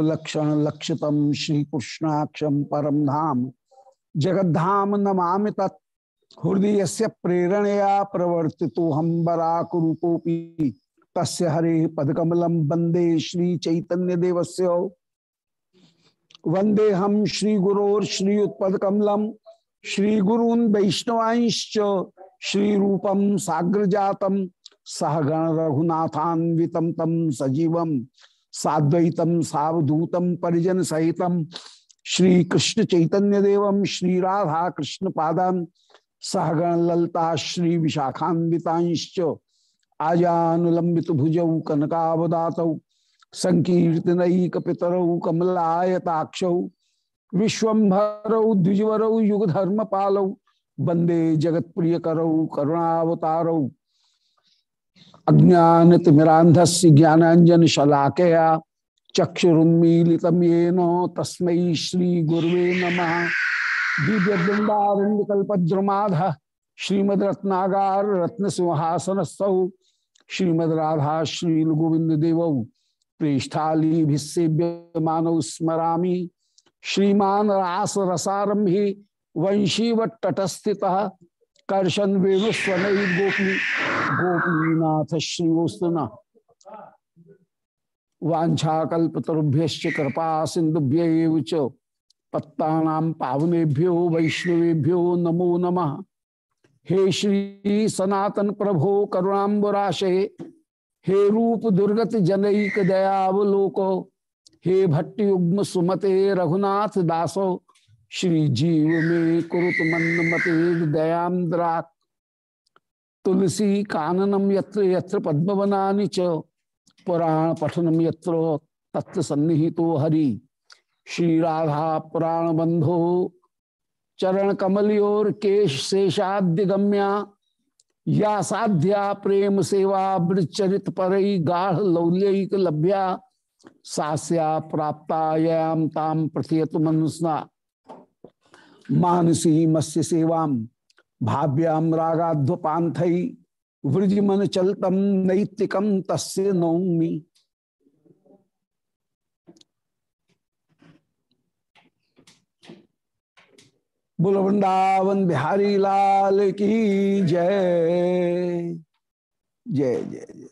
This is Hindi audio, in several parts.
लक्षण लक्षितम श्री कृष्णाक्षम परम धाम। जगद्धाम नमा तत्। हृदय से प्रेरणया प्रवर्ति हम बराकूपोपी तस् हरे पदकमलम वंदे श्री चैतन्य देवस्य वंदे हम श्री गुरोर श्री उत्पदकमलम श्री गुरून वैष्णवांश्च श्री रूपम साग्र जातम सहगण रघुनाथान्वितम तम सजीवम। साद्वैतम सावधूतम परिजन सहितम श्री कृष्ण चैतन्य देवम श्री राधा कृष्ण पादान सहगण ललता श्री विशाखान्विताश्च आजानुलंबित भुजौ कनकावदात संकीर्तनक पितरौ कमलायताक्षौ विश्वभरौ द्विजवरौ युगधर्म पालौ वंदे जगत अज्ञानतिमिरांधस्य ज्ञानांजन शलाकया चक्षुरुन्मीलितं येन तस्मै श्रीगुर्वे नमः। दिव्यवृंदारण्यकल्पद्रुमाध श्रीमद रत्नागार रत्न सिंहासनस्थौ श्रीमद राधा श्री गोविंद देव प्रेष्ठालीभिसेव्यमानौ स्मरामि। श्रीमान रास रसारंभि वंशीवटस्थित कर्शन वेणुस्वन गोपी गोपीनाथ श्रीवस्तुना। वाछाकल्पतरुभ्य कृपा सिंधुभ्य पत्ता पावनेभ्यो वैष्णवेभ्यो नमो नमः। हे श्री सनातन प्रभो करुणाबराशे हे रूप दुर्गत जनक दयावलोको, हे भट्टयुग्म सुमते रघुनाथ दासो श्री जीव में कुरुत मंद मते दयांद्रा तुलसी काननम यत्र यत्र पद्मवना च पुराण पठनम यत्र तत्व सन्निहितो हरि। श्री राधा पुराण बंधो चरण कमलियोर केश शेषाद्य गम्या या साध्या प्रेम सेवा वृचरित पर गाढ़ लौल्यक लभ्या। सास्या प्राप्तायाम ताम प्रथियत मनुष्ना मानसी मत्स्य सेवाम भाव्याम रागाध्वपांथ वृज मन चलतम नैतिकम तस्य नौमी। बुल वृंदावन बिहारी लाल की जय। जय जय जय।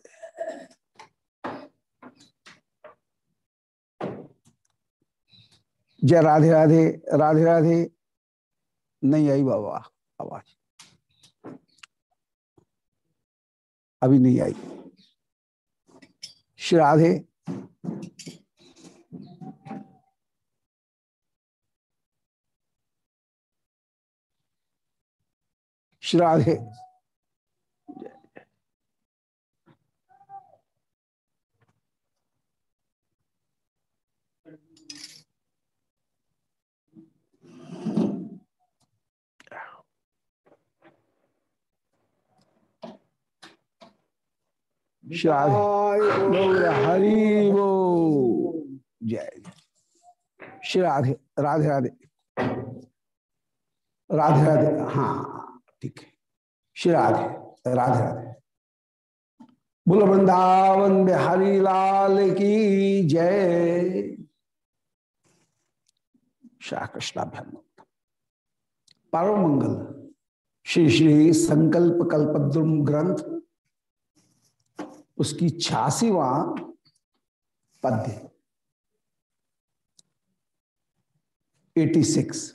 जय राधे राधे राधे राधे। नहीं आई बाबा आवाज़। अभी नहीं आई। श्री राधे। श्री राधे। हरि वो जय। श्री राधे राधे राधे। राधे राधे। हाँ ठीक है। श्री राधे राधे राधे। बुल वृंदावन बिहारी लाल की जय। शाह कृष्णाभ्याम परम मंगल श्री श्री संकल्प कल्पद्रुम ग्रंथ। उसकी छियासीवा पद्य। 86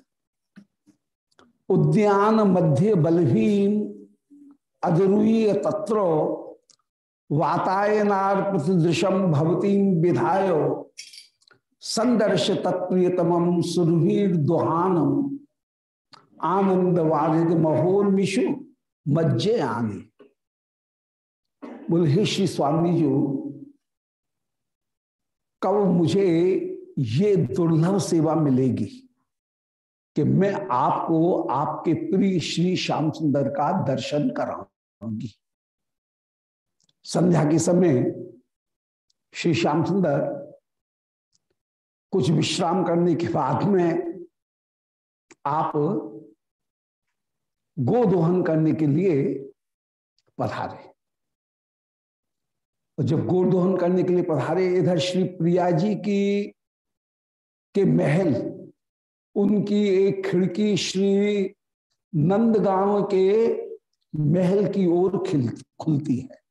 उद्यान मध्य बलभीम अदरुय तत्र वातायनार भवतीम विधाय संदर्श तत्प्रियतम सुरभीर दुहानम आनंद वारिद महोर्मिशु मज्जे आने बोले, हे श्री स्वामी जी, कब मुझे ये दुर्लभ सेवा मिलेगी कि मैं आपको आपके प्रिय श्री श्याम सुंदर का दर्शन कराऊँगी? संध्या के समय श्री श्याम सुंदर कुछ विश्राम करने के बाद में आप गोदोहन करने के लिए पधारे। जब गोरदोहन करने के लिए पधारे, इधर श्री प्रिया जी की, के महल, उनकी एक खिड़की श्री नंदगांव के महल की ओर खिल, खुलती है।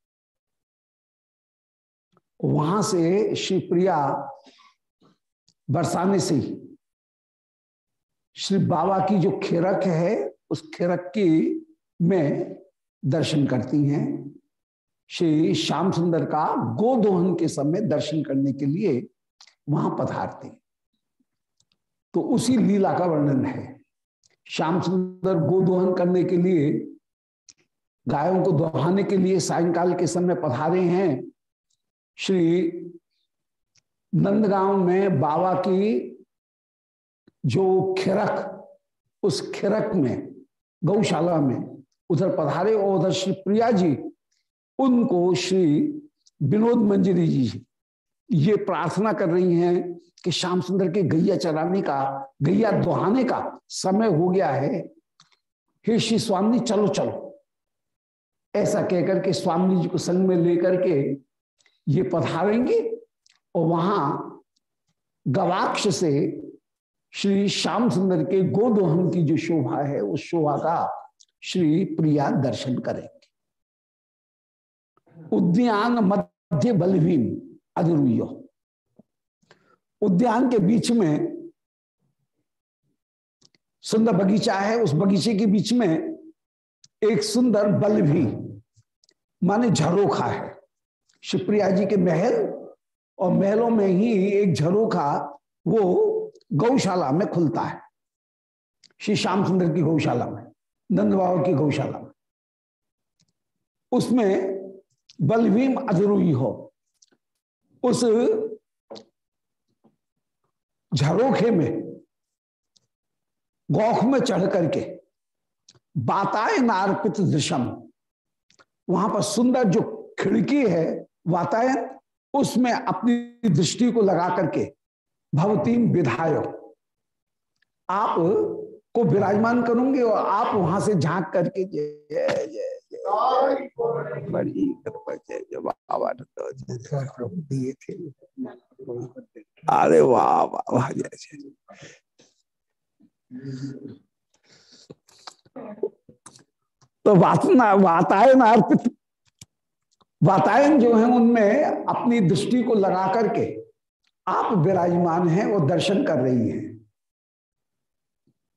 वहाँ से श्री प्रिया बरसाने से श्री बाबा की जो खिरक है, उस खिरक की में दर्शन करती हैं। श्री श्याम सुंदर का गोदोहन के समय दर्शन करने के लिए वहाँ पधारते तो उसी लीला का वर्णन है। श्याम सुंदर गोदोहन करने के लिए, गायों को दोहाने के लिए सायंकाल के समय पधारे हैं। श्री नंदगांव में बाबा की जो खिरक, उस खिरक में, गौशाला में उधर पधारे और उधर श्री प्रिया जी उनको श्री विनोद मंजरी जी ये प्रार्थना कर रही हैं कि श्याम सुंदर के गैया चराने का, गैया दुहाने का समय हो गया है। हे श्री स्वामी, चलो चलो। ऐसा कहकर के स्वामी जी को संग में लेकर के ये पधारेंगे और वहाँ गवाक्ष से श्री श्याम सुंदर के गोदोहन की जो शोभा है, उस शोभा का श्री प्रिया दर्शन करेंगे उद्यान मध्य बलभीम अधरुयो उद्यान के बीच में सुंदर बगीचा है, उस बगीचे के बीच में एक सुंदर बल भी, माने झरोखा है। शिवप्रिया जी के महल और महलों में ही एक झरोखा, वो गौशाला में खुलता है। श्री श्याम सुंदर की गौशाला में नंद बाबा की गौशाला में। उसमें बलभीम अजरूही हो। उस झरोखे में, गौख में चढ़ करके, बाताए नार्पित दृशम वहाँ पर सुंदर जो खिड़की है, वातायन, उसमें अपनी दृष्टि को लगा करके, भवतीम विधायो। आप को विराजमान करूँगे और आप वहाँ से झाँक करके, जय जय बड़ी बाबा दिए थे अरे वाह वाह तो वातायन अर्पित वातायन जो है उनमें अपनी दृष्टि को लगा करके आप विराजमान हैं और दर्शन कर रही हैं।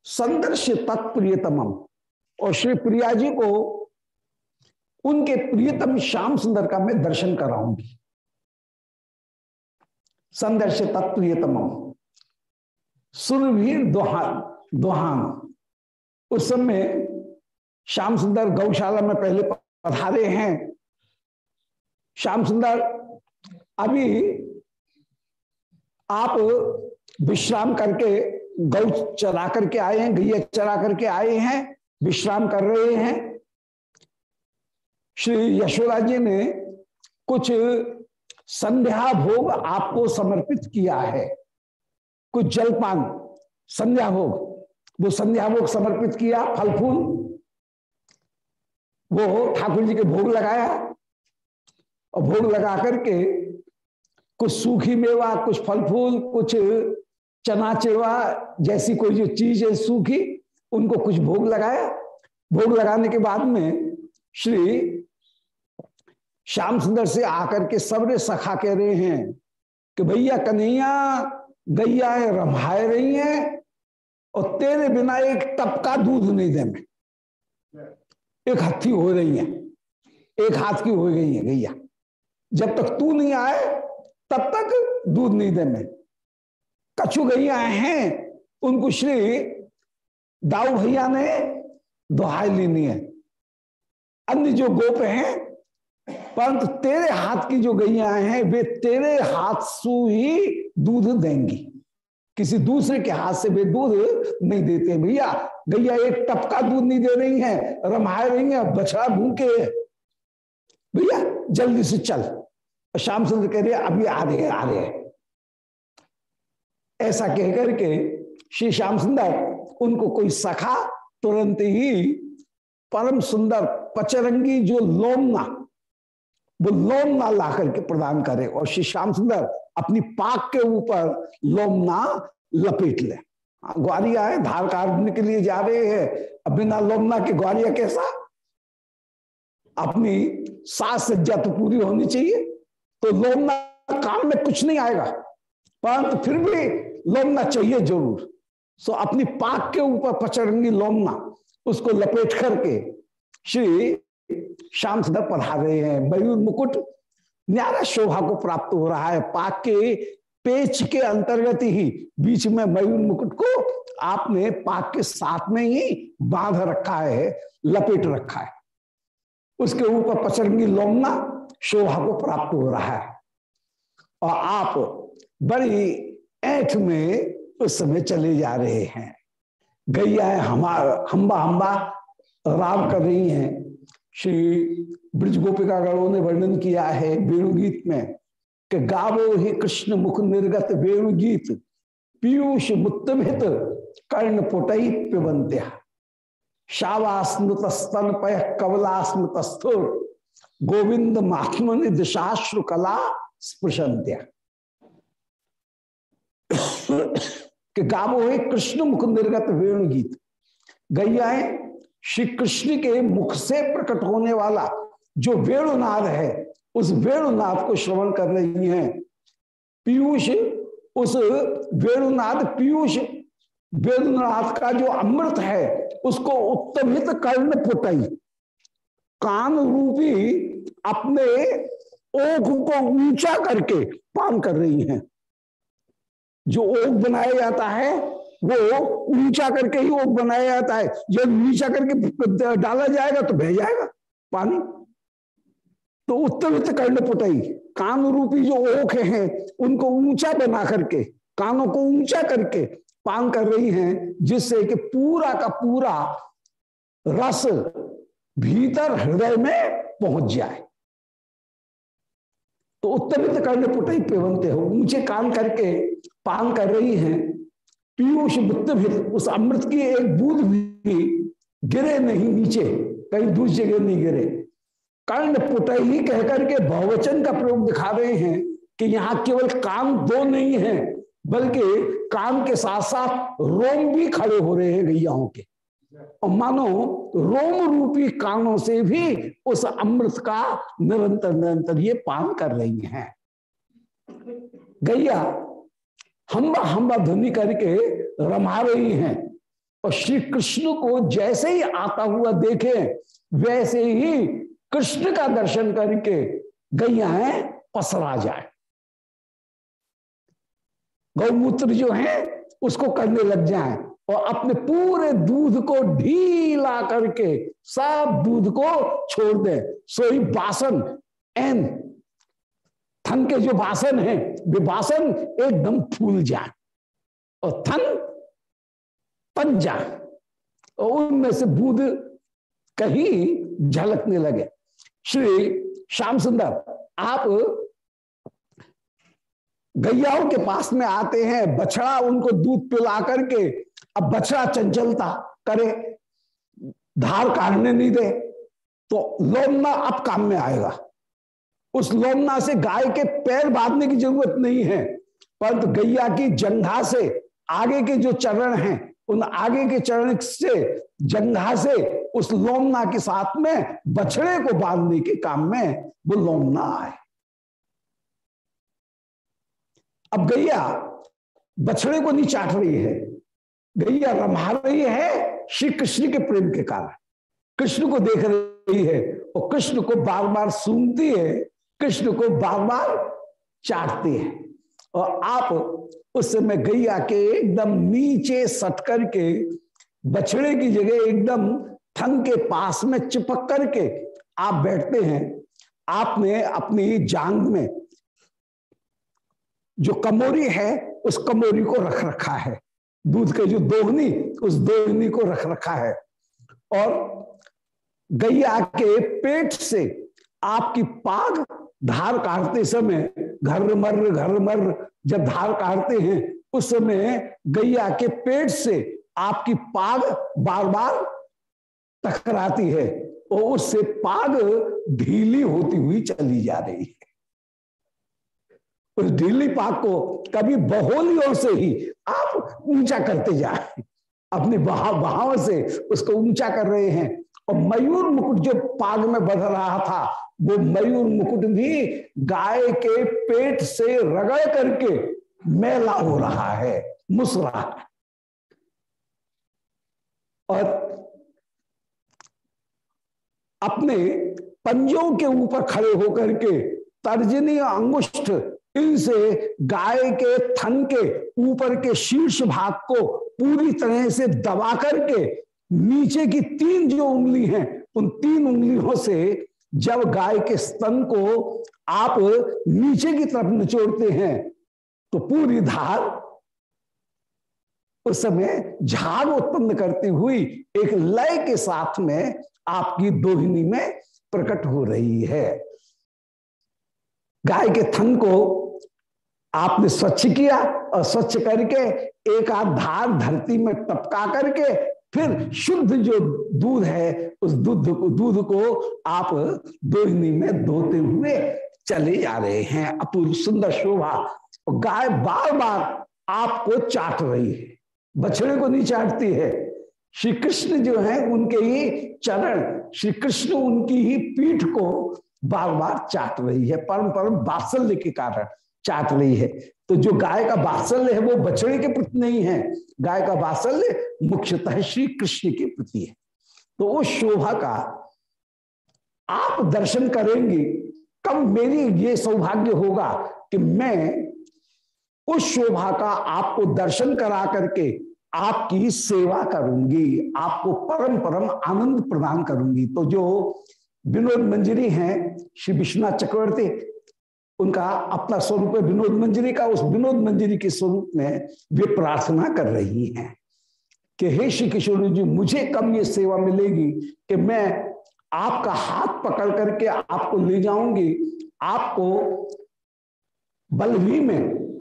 संदर्श तत्प्रियतम और श्री प्रिया जी को उनके प्रियतम श्याम सुंदर का मैं दर्शन कराऊँगी। संदर्श तत्प्रियतम सुरभीर दोहान दोहान उस समय श्याम सुंदर गौशाला में पहले पधारे हैं। श्याम सुंदर, अभी आप विश्राम करके गौ चरा करके आए हैं, गैया चरा करके आए हैं, विश्राम कर रहे हैं। श्री यशोदा जी ने कुछ संध्या भोग आपको समर्पित किया है। कुछ जलपान संध्या भोग वो संध्या भोग समर्पित किया फल फूल वो ठाकुर जी के भोग लगाया और भोग लगा करके कुछ सूखी मेवा, कुछ फल फूल कुछ चना चेवा जैसी कोई जो चीज़ है सूखी, उनको कुछ भोग लगाया। भोग लगाने के बाद में श्री श्याम सुंदर से आकर के सबरे सखा कह रहे हैं कि भैया कन्हैया गैया रमाए रही हैं और तेरे बिना एक टपका दूध नहीं दे में। एक हथी हो रही है, एक हाथ की हो गई है गैया। जब तक तू नहीं आए, तब तक दूध नहीं दे में। कछु गैया हैं, उनको श्री दाऊ भैया ने दोहाई लेनी है। अन्य जो गोप हैं परंतु तेरे हाथ की जो गैया हैं, वे तेरे हाथ सु ही दूध देंगी। किसी दूसरे के हाथ से वे दूध नहीं देते भैया। गैया एक टपका दूध नहीं दे रही है, रमाए रही है, बछड़ा भूखे भैया, जल्दी से चल। श्याम सुंदर कह रहे, अभी आ रहे आ रहे ऐसा कह करके श्री श्याम सुंदर, उनको कोई सखा तुरंत ही परम सुंदर पचरंगी जो लोमना वो लोमना ला करके प्रदान करे और श्री श्याम सुंदर अपनी पाक के ऊपर लोमना लपेट ले। हाँ, ग्वारिया है धार काटने के लिए जा रहे हैं। अब बिना लोमना के ग्वारिया कैसा? अपनी सास सज्जा तो पूरी होनी चाहिए तो लोमना काम में कुछ नहीं आएगा परंतु फिर भी लोमना चाहिए ज़रूर। सो अपनी पाक के ऊपर पचरंगी लोमना उसको लपेट करके श्री श्याम सुंदर पढ़ा रहे हैं। मयूर मुकुट न्यारा शोभा को प्राप्त हो रहा है। पाक के पेच के अंतर्गत ही बीच में मयूर मुकुट को आपने पाक के साथ में ही बाँध रखा है, लपेट रखा है। उसके ऊपर पचरंगी लोमना शोभा को प्राप्त हो रहा है। और आप बड़ी ऐठ में उस समय चले जा रहे हैं। गैया है, हमारा हम्बा हम्बा राम कर रही हैं। श्री ब्रज गोपिका गणों ने वर्णन किया है वेणुगीत में कि गावो ही कृष्ण मुख निर्गत वेणुगीत, पीयूष मुत्तभित कर्ण पुटई पिबंत्या शावास्मृत स्तन पय कवलास्मृत स्थुर गोविंद माखमन दिशाश्रु कला स्पृशंत्या गावो है कृष्ण मुख निर्गत वेणु गीत गैयाएँ श्री कृष्ण के मुख से प्रकट होने वाला जो वेणुनाद है, उस वेणुनाद को श्रवण कर रही हैं। पीयूष, उस वेणुनाद, पीयूष वेणुनाथ का जो अमृत है, उसको उत्तमित कर्ण पुटई। कान रूपी अपने ओख को ऊँचा करके पान कर रही हैं। जो ओख बनाया जाता है वो ऊँचा करके ही ओख बनाया जाता है। जब नीचा करके डाला जाएगा तो बह जाएगा पानी। तो उत्तमित कर्ण पुटई कान रूपी जो ओख हैं, उनको ऊँचा बना करके, कानों को ऊँचा करके पान कर रही हैं, जिससे कि पूरा का पूरा रस भीतर हृदय में पहुँच जाए। तो उत्तमित कर्ण पुटई पेवनते हो, ऊँचे कान करके पान कर रही हैं पीयूष भी उस अमृत की एक बूंद भी गिरे नहीं नीचे, कहीं दूसरी जगह नहीं गिरे। कर्ण पुटई ही कहकर के बहुवचन का प्रयोग दिखा रहे हैं कि यहाँ केवल काम दो नहीं है, बल्कि काम के साथ साथ रोम भी खड़े हो रहे हैं गैयाओं के। और मानो, रोम रूपी कानों से भी उस अमृत का निरंतर निरंतर ये पान कर रही हैं। गैया हम्बा हम्बा ध्वनि करके रमा रही हैं। और श्री कृष्ण को जैसे ही आता हुआ देखे, वैसे ही कृष्ण का दर्शन करके गैया है, पसरा जाए। गौमूत्र जो है, उसको करने लग जाए और अपने पूरे दूध को ढीला करके सब दूध को छोड़ दे। सोई बासन, एन थन के जो वासन है, वे वासन एकदम फूल जाए और थन पन जाए और उनमें से बूंद कहीं झलकने लगे। श्री श्याम सुंदर, आप गैयाओं के पास में आते हैं, बछड़ा उनको दूध पिला करके, अब बछड़ा चंचलता करे, धार काटने नहीं दे तो लोमना अब काम में आएगा। उस लोमना से गाय के पैर बांधने की ज़रूरत नहीं है, परंतु गैया की जंघा से आगे के जो चरण हैं, उन आगे के चरण से जंघा से उस लोमना के साथ में बछड़े को बांधने के काम में वो लोमना आए। अब गैया बछड़े को नहीं चाट रही है। गैया रमा रही है श्री कृष्ण के प्रेम के कारण। कृष्ण को देख रही है और कृष्ण को बार बार सुनती है। कृष्ण को बार बार चाटते हैं। और आप उस समय गैया के एकदम नीचे सट करके, बछड़े की जगह एकदम थन के पास में चिपक करके आप बैठते हैं। आपने अपनी जांग में जो कमोरी है, उस कमोरी को रख रखा है। दूध के जो दोहनी, उस दोहनी को रख रखा है। और गैया के पेट से आपकी पाग धार काटते समय घर मर घर मर, जब धार काटते हैं, उस समय गैया के पेट से आपकी पाग बार बार टकराती है और उससे पाग ढीली होती हुई चली जा रही है। उस ढीली पाग को कभी बहोलियों से ही आप ऊँचा करते जाए अपनी बहाव बहाव से उसको ऊँचा कर रहे हैं। और मयूर मुकुट जो पाग में बध रहा था, वो मयूर मुकुट भी गाय के पेट से रगड़ करके मेला हो रहा है मुसरा और अपने पंजों के ऊपर खड़े होकर के तर्जनी अंगुष्ठ इनसे गाय के थन के ऊपर के शीर्ष भाग को पूरी तरह से दबा करके नीचे की तीन जो उंगली हैं, उन तीन उंगलियों से जब गाय के स्तन को आप नीचे की तरफ़ निचोड़ते हैं तो पूरी धार उस समय झाग उत्पन्न करती हुई एक लय के साथ में आपकी दोहिनी में प्रकट हो रही है। गाय के थन को आपने स्वच्छ किया और स्वच्छ करके एक आध धार धरती में टपका करके फिर शुद्ध जो दूध है, उस दूध को दूध को आप दोहिनी में धोते हुए चले जा रहे हैं। अपूर्व सुंदर शोभा। गाय बार बार आपको चाट रही है, बछड़े को नहीं चाटती है। श्री कृष्ण जो है, उनके ही चरण श्री कृष्ण उनकी ही पीठ को बार बार चाट रही है। परम परम बात्सल्य के कारण। चाट रही है। तो जो गाय का बात्सल्य है, वो बछड़े के प्रति नहीं है। गाय का बात्सल्य मुख्यतः श्री कृष्ण के प्रति है। तो उस शोभा का, आप दर्शन करेंगे, कब मेरी ये सौभाग्य होगा कि मैं उस शोभा का आपको दर्शन करा करके आपकी सेवा करूँगी, आपको परम परम आनंद प्रदान करूँगी। तो जो विनोद मंजरी हैं, श्री विश्वनाथ चक्रवर्ती उनका अपना स्वरूप है, विनोद मंजरी का उस विनोद मंजरी के स्वरूप में वे प्रार्थना कर रही हैं कि हे श्री किशोर जी, मुझे कब ये सेवा मिलेगी कि मैं आपका हाथ पकड़ करके आपको ले जाऊँगी। आपको बलवी में,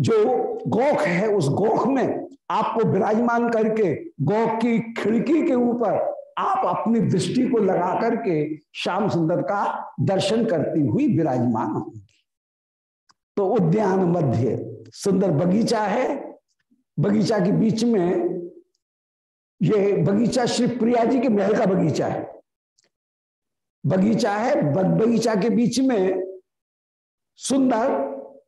जो गोख है उस गोख में आपको विराजमान करके, गोख की खिड़की के ऊपर आप अपनी दृष्टि को लगा करके श्याम सुंदर का दर्शन करती हुई विराजमान होंगी। तो उद्यान मध्य, सुंदर बगीचा है। बगीचा के बीच में ये बगीचा श्री प्रिया जी के महल का बगीचा है। बगीचा है बगीचा के बीच में सुंदर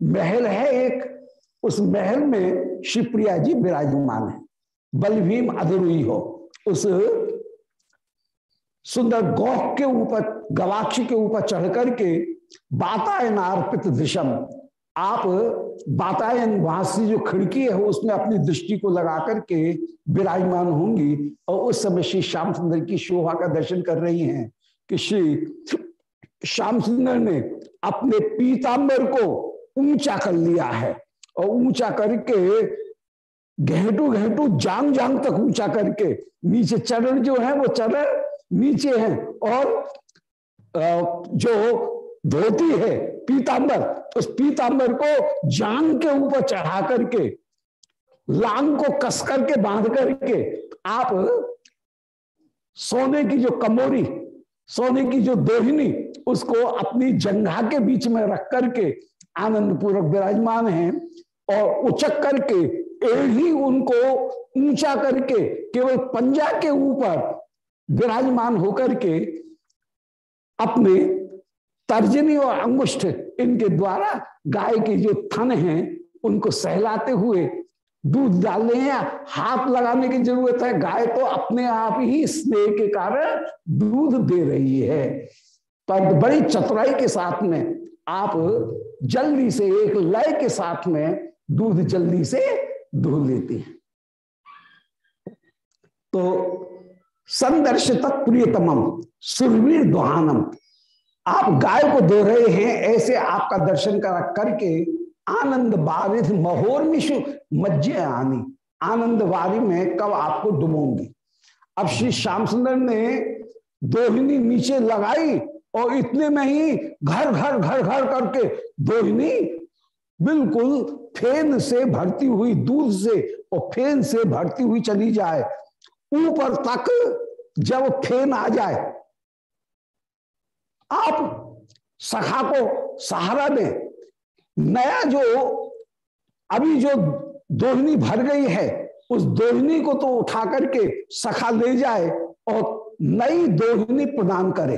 महल है एक। उस महल में शिवप्रिया जी विराजमान है। बलभीम अधरुई हो। उस सुंदर गौख के ऊपर, गवाक्ष के ऊपर चढ़ करके बातायन अर्पित दिशम आप बातायन, वहाँ से जो खिड़की है, उसमें अपनी दृष्टि को लगा करके विराजमान होंगी और उस समय श्री श्याम सुंदर की शोभा का दर्शन कर रही हैं कि श्री श्याम सुंदर ने अपने पीताम्बर को ऊँचा कर लिया है और ऊँचा करके घेटू घेटू जांग जांग तक ऊँचा करके नीचे चरण जो है, वो चरण नीचे हैं और जो धोती है पीतांबर, उस पीतांबर को जांग के ऊपर चढ़ा करके, लांग को कस करके बाँध करके आप सोने की जो कमोरी, सोने की जो दोहिनी, उसको अपनी जंघा के बीच में रख करके आनंद पूर्वक विराजमान है और उचक करके, एड़ी उनको ऊँचा करके, केवल पंजा के ऊपर विराजमान होकर के अपने तर्जनी और अंगुष्ठ इनके द्वारा गाय के जो थन हैं, उनको सहलाते हुए दूध डालने हैं। हाथ लगाने की ज़रूरत है। गाय तो अपने आप ही स्नेह के कारण दूध दे रही है। पर बड़ी चतुराई के साथ में आप जल्दी से एक लय के साथ में दूध जल्दी से धो लेती हैं। तो संदर्शित प्रियतम सुरवीर दुहानम आप गाय को धो रहे हैं, ऐसे आपका दर्शन कर करके आनंद बारिश महोर मिशु मज्जे आनी। आनंद वारी में कब आपको डुबोंगी। अब श्री श्याम सुंदर ने दोहिनी नीचे लगाई और इतने में ही घर घर घर घर करके दोहिनी बिल्कुल फेन से भरती हुई, दूध से और फेन से भरती हुई चली जाए। ऊपर तक जब फेन आ जाए, आप सखा को सहारा दें। नया जो, अभी जो दोहनी भर गई है, उस दोहनी को तो उठा करके सखा ले जाए और नई दोहनी प्रदान करे।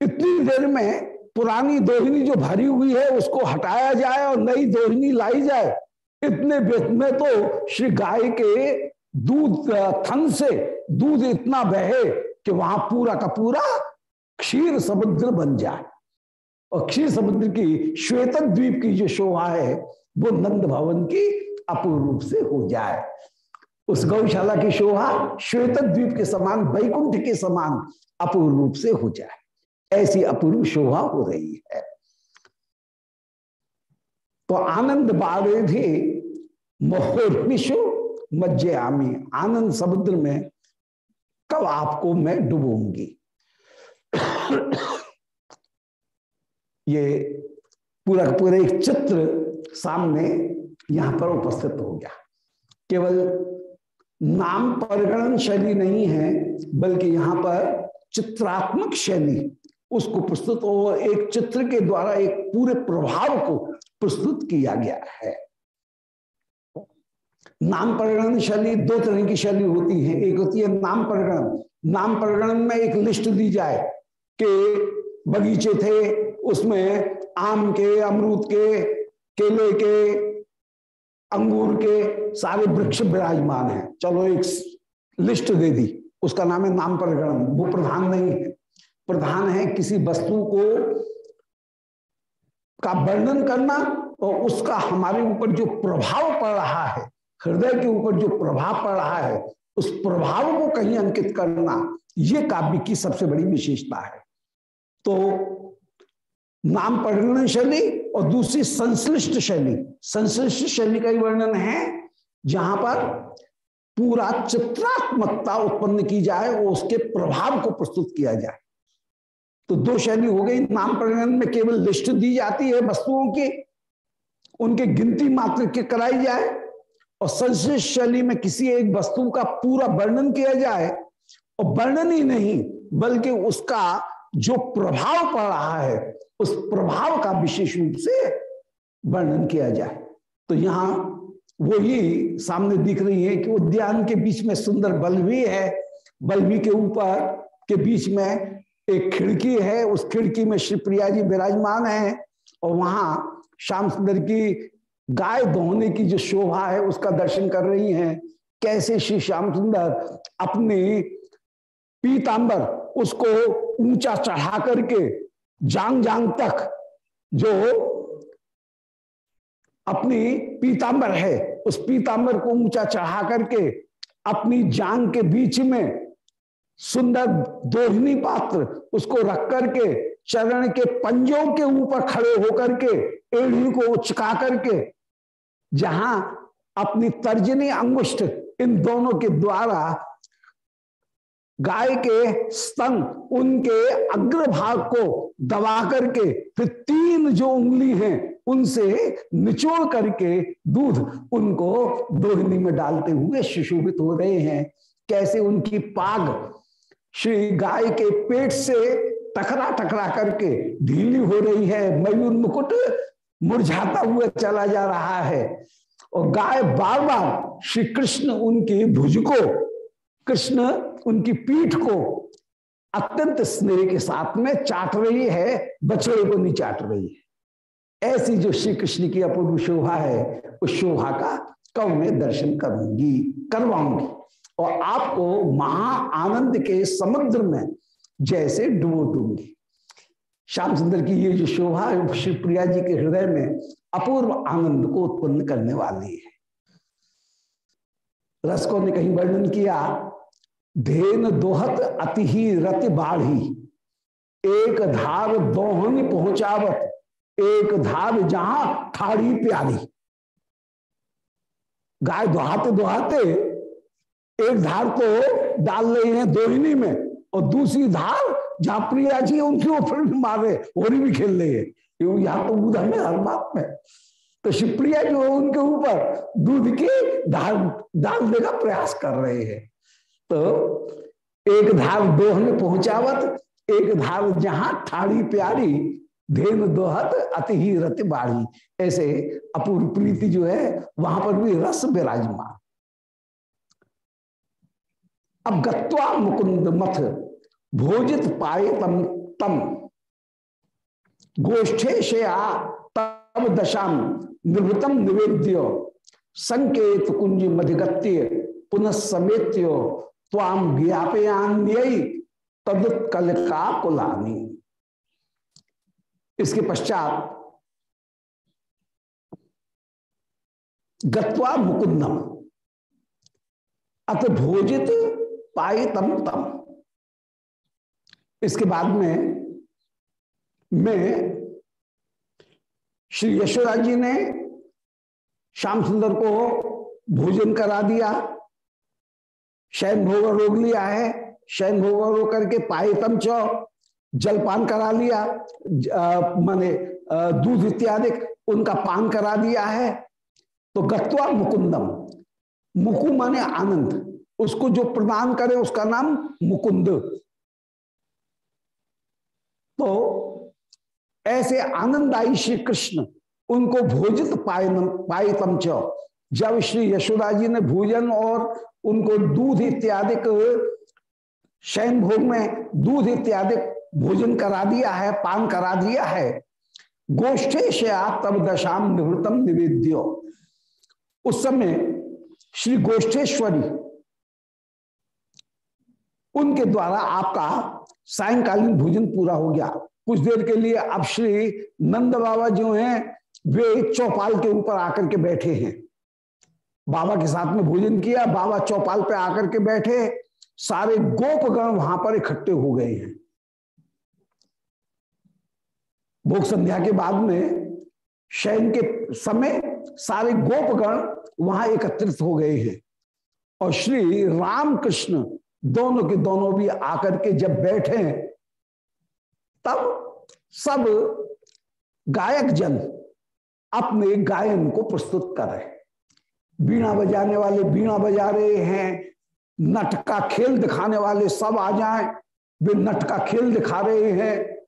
इतनी देर में पुरानी दोहिनी जो भरी हुई है, उसको हटाया जाए और नई दोहिनी लाई जाए। इतने में तो श्री गाय के दूध, थन से दूध इतना बहे कि वहाँ पूरा का पूरा क्षीर समुद्र बन जाए। और क्षीर समुद्र की श्वेत द्वीप की जो शोभा है, वो नंद भवन की अपूर्ण रूप से हो जाए। उस गौशाला की शोभा श्वेत द्वीप के समान, वैकुंठ के समान अपूर्ण रूप से हो जाए। ऐसी अपूर्व शोभा हो रही है। तो आनंद बारे भी मोहर्विशु मज्जे आमी, आनंद समुद्र में कब आपको मैं डुबूँगी? ये पूरा पूरा एक चित्र सामने यहाँ पर उपस्थित हो गया। केवल नाम परगणन शैली नहीं है, बल्कि यहाँ पर चित्रात्मक शैली, उसको प्रस्तुत और एक चित्र के द्वारा एक पूरे प्रभाव को प्रस्तुत किया गया है। नाम परगणन शैली दो तरह की शैली होती है। एक होती है नाम परगणन नाम परगणन में एक लिस्ट दी जाए कि बगीचे थे, उसमें आम के, अमरूद के, केले के, अंगूर के सारे वृक्ष विराजमान हैं। चलो एक लिस्ट दे दी। उसका नाम है नाम परगणन वो प्रधान नहीं है। प्रधान है किसी वस्तु को का वर्णन करना और उसका हमारे ऊपर जो प्रभाव पड़ रहा है हृदय के ऊपर जो प्रभाव पड़ रहा है, उस प्रभाव को कहीं अंकित करना, ये काव्य की सबसे बड़ी विशेषता है। तो नाम परिगणन शैली और दूसरी संश्लिष्ट शैली। संश्लिष्ट शैली का ही वर्णन है, जहाँ पर पूरा चित्रात्मकता उत्पन्न की जाए, और उसके प्रभाव को प्रस्तुत किया जाए। तो दो शैली हो गई, नाम परिगणन में केवल लिस्ट दी जाती है वस्तुओं की, उनके गिनती मात्र के कराई जाए और संश्लिष्ट शैली में किसी एक वस्तु का पूरा वर्णन किया जाए, और वर्णन ही नहीं, बल्कि उसका जो प्रभाव पड़ रहा है, उस प्रभाव का विशेष रूप से वर्णन किया जाए। तो यहाँ वो ही सामने दिख रही है कि उद्यान के बीच में सुंदर बल्बी है। बल्बी के ऊपर के बीच में एक खिड़की है। उस खिड़की में श्री प्रिया जी विराजमान है, और वहाँ श्याम सुंदर की गाय दोहने की जो शोभा है, उसका दर्शन कर रही हैं। कैसे श्री श्याम सुंदर अपने पीतांबर उसको ऊँचा चढ़ा करके जांग जांग तक जो अपनी पीतांबर है, उस पीतांबर को ऊँचा चढ़ा करके अपनी जांग के बीच में सुंदर दोहनी पात्र उसको रख करके चरण के पंजों के ऊपर खड़े होकर के एड़ी को उचका करके जहाँ अपनी तर्जनी अंगुष्ठ इन दोनों के द्वारा गाय के स्तन, उनके अग्रभाग को दबा करके, फिर तीन जो उंगली हैं, उनसे निचोड़ करके दूध उनको दोहनी में डालते हुए सुशोभित हो रहे हैं। कैसे उनकी पाग श्री गाय के पेट से टकरा टकरा करके ढीली हो रही है, मयूर मुकुट मुरझाता हुआ चला जा रहा है। और गाय बार बार श्री कृष्ण उनकी भुज को, कृष्ण उनकी पीठ को अत्यंत स्नेह के साथ में चाट रही है, बछड़े को नहीं चाट रही है। ऐसी जो श्री कृष्ण की अपूर्व शोभा है, उस शोभा का कब मैं दर्शन करूँगी, करवाऊँगी। और आपको महा आनंद के समुद्र में जैसे डुबो दूँगी श्याम सुंदर की ये जो शोभा है श्री प्रिया जी के हृदय में अपूर्व आनंद को उत्पन्न करने वाली है। रसको ने कहीं वर्णन किया, धेन दोहत अति ही रति बाढ़ी, एक धार दोहनी पहुंचावत, एक धार जहाँ ठाड़ी प्यारी। गाय दोहाते दोहाते एक धार तो डाल रही है दोहिनी में और दूसरी धार जहाँ प्रिया जी उनके ऊपर भी मारे होरी भी खेल रहे हैं। यहाँ तो उधर में हर बात में। तो शिवप्रिया जो है उनके ऊपर दूध की धार डालने का प्रयास कर रहे हैं। तो एक धार दोह में पहुंचावत, एक धार जहाँ ठाड़ी प्यारी, धेन दोहत, अति ही रत बाढ़ी। ऐसे अपूर्व प्रीति जो है, वहाँ पर भी रस विराजमान। अब गत्वा मुकुंद मथ भोजित पाए तम। तम गोष्ठे से तब दशाम निवृतम निवेद्य। संकेत कुंज मधिगत्य पुनः समेत्य। ताम तदुत्कल का कुलानी। इसके पश्चात गत्वा मुकुंदम। अत भोजित पाए तम तम। इसके बाद में, मैं श्री यशोदा जी ने श्याम सुंदर को भोजन करा दिया। शयन भोग रोग लिया है। शयन भोग रोग करके पायतम चौ, जलपान करा लिया माने दूध इत्यादि उनका पान करा दिया है। तो गत्वा मुकुंदम। मुकु माने आनंद। उसको जो प्रदान करे उसका नाम मुकुंद। तो ऐसे आनंदाई श्री कृष्ण उनको भोजित पायतम च। जब श्री यशोदा जी ने भोजन और उनको दूध इत्यादि शयन भोग में दूध इत्यादि भोजन करा दिया है, पान करा दिया है, गोष्ठे से आप तब दशाम निवृतम निवेद्यो। उस समय श्री गोष्ठेश्वरी उनके द्वारा आपका सायंकालीन भोजन पूरा हो गया। कुछ देर के लिए अब श्री नंद बाबा जो हैं, वे चौपाल के ऊपर आकर के बैठे हैं। बाबा के साथ में भोजन किया, बाबा चौपाल पे आकर के बैठे, सारे गोपगण वहाँ पर इकट्ठे हो गए हैं। भोग संध्या के बाद में शयन के समय सारे गोपगण वहाँ एकत्रित हो गए हैं और श्री राम कृष्ण दोनों के दोनों भी आकर के जब बैठे, तब सब गायक जन अपने गायन को प्रस्तुत कर रहे बीणा बजाने वाले बीणा बजा रहे हैं, नट का खेल दिखाने वाले सब आ जाएँ, वे नट का खेल दिखा रहे हैं।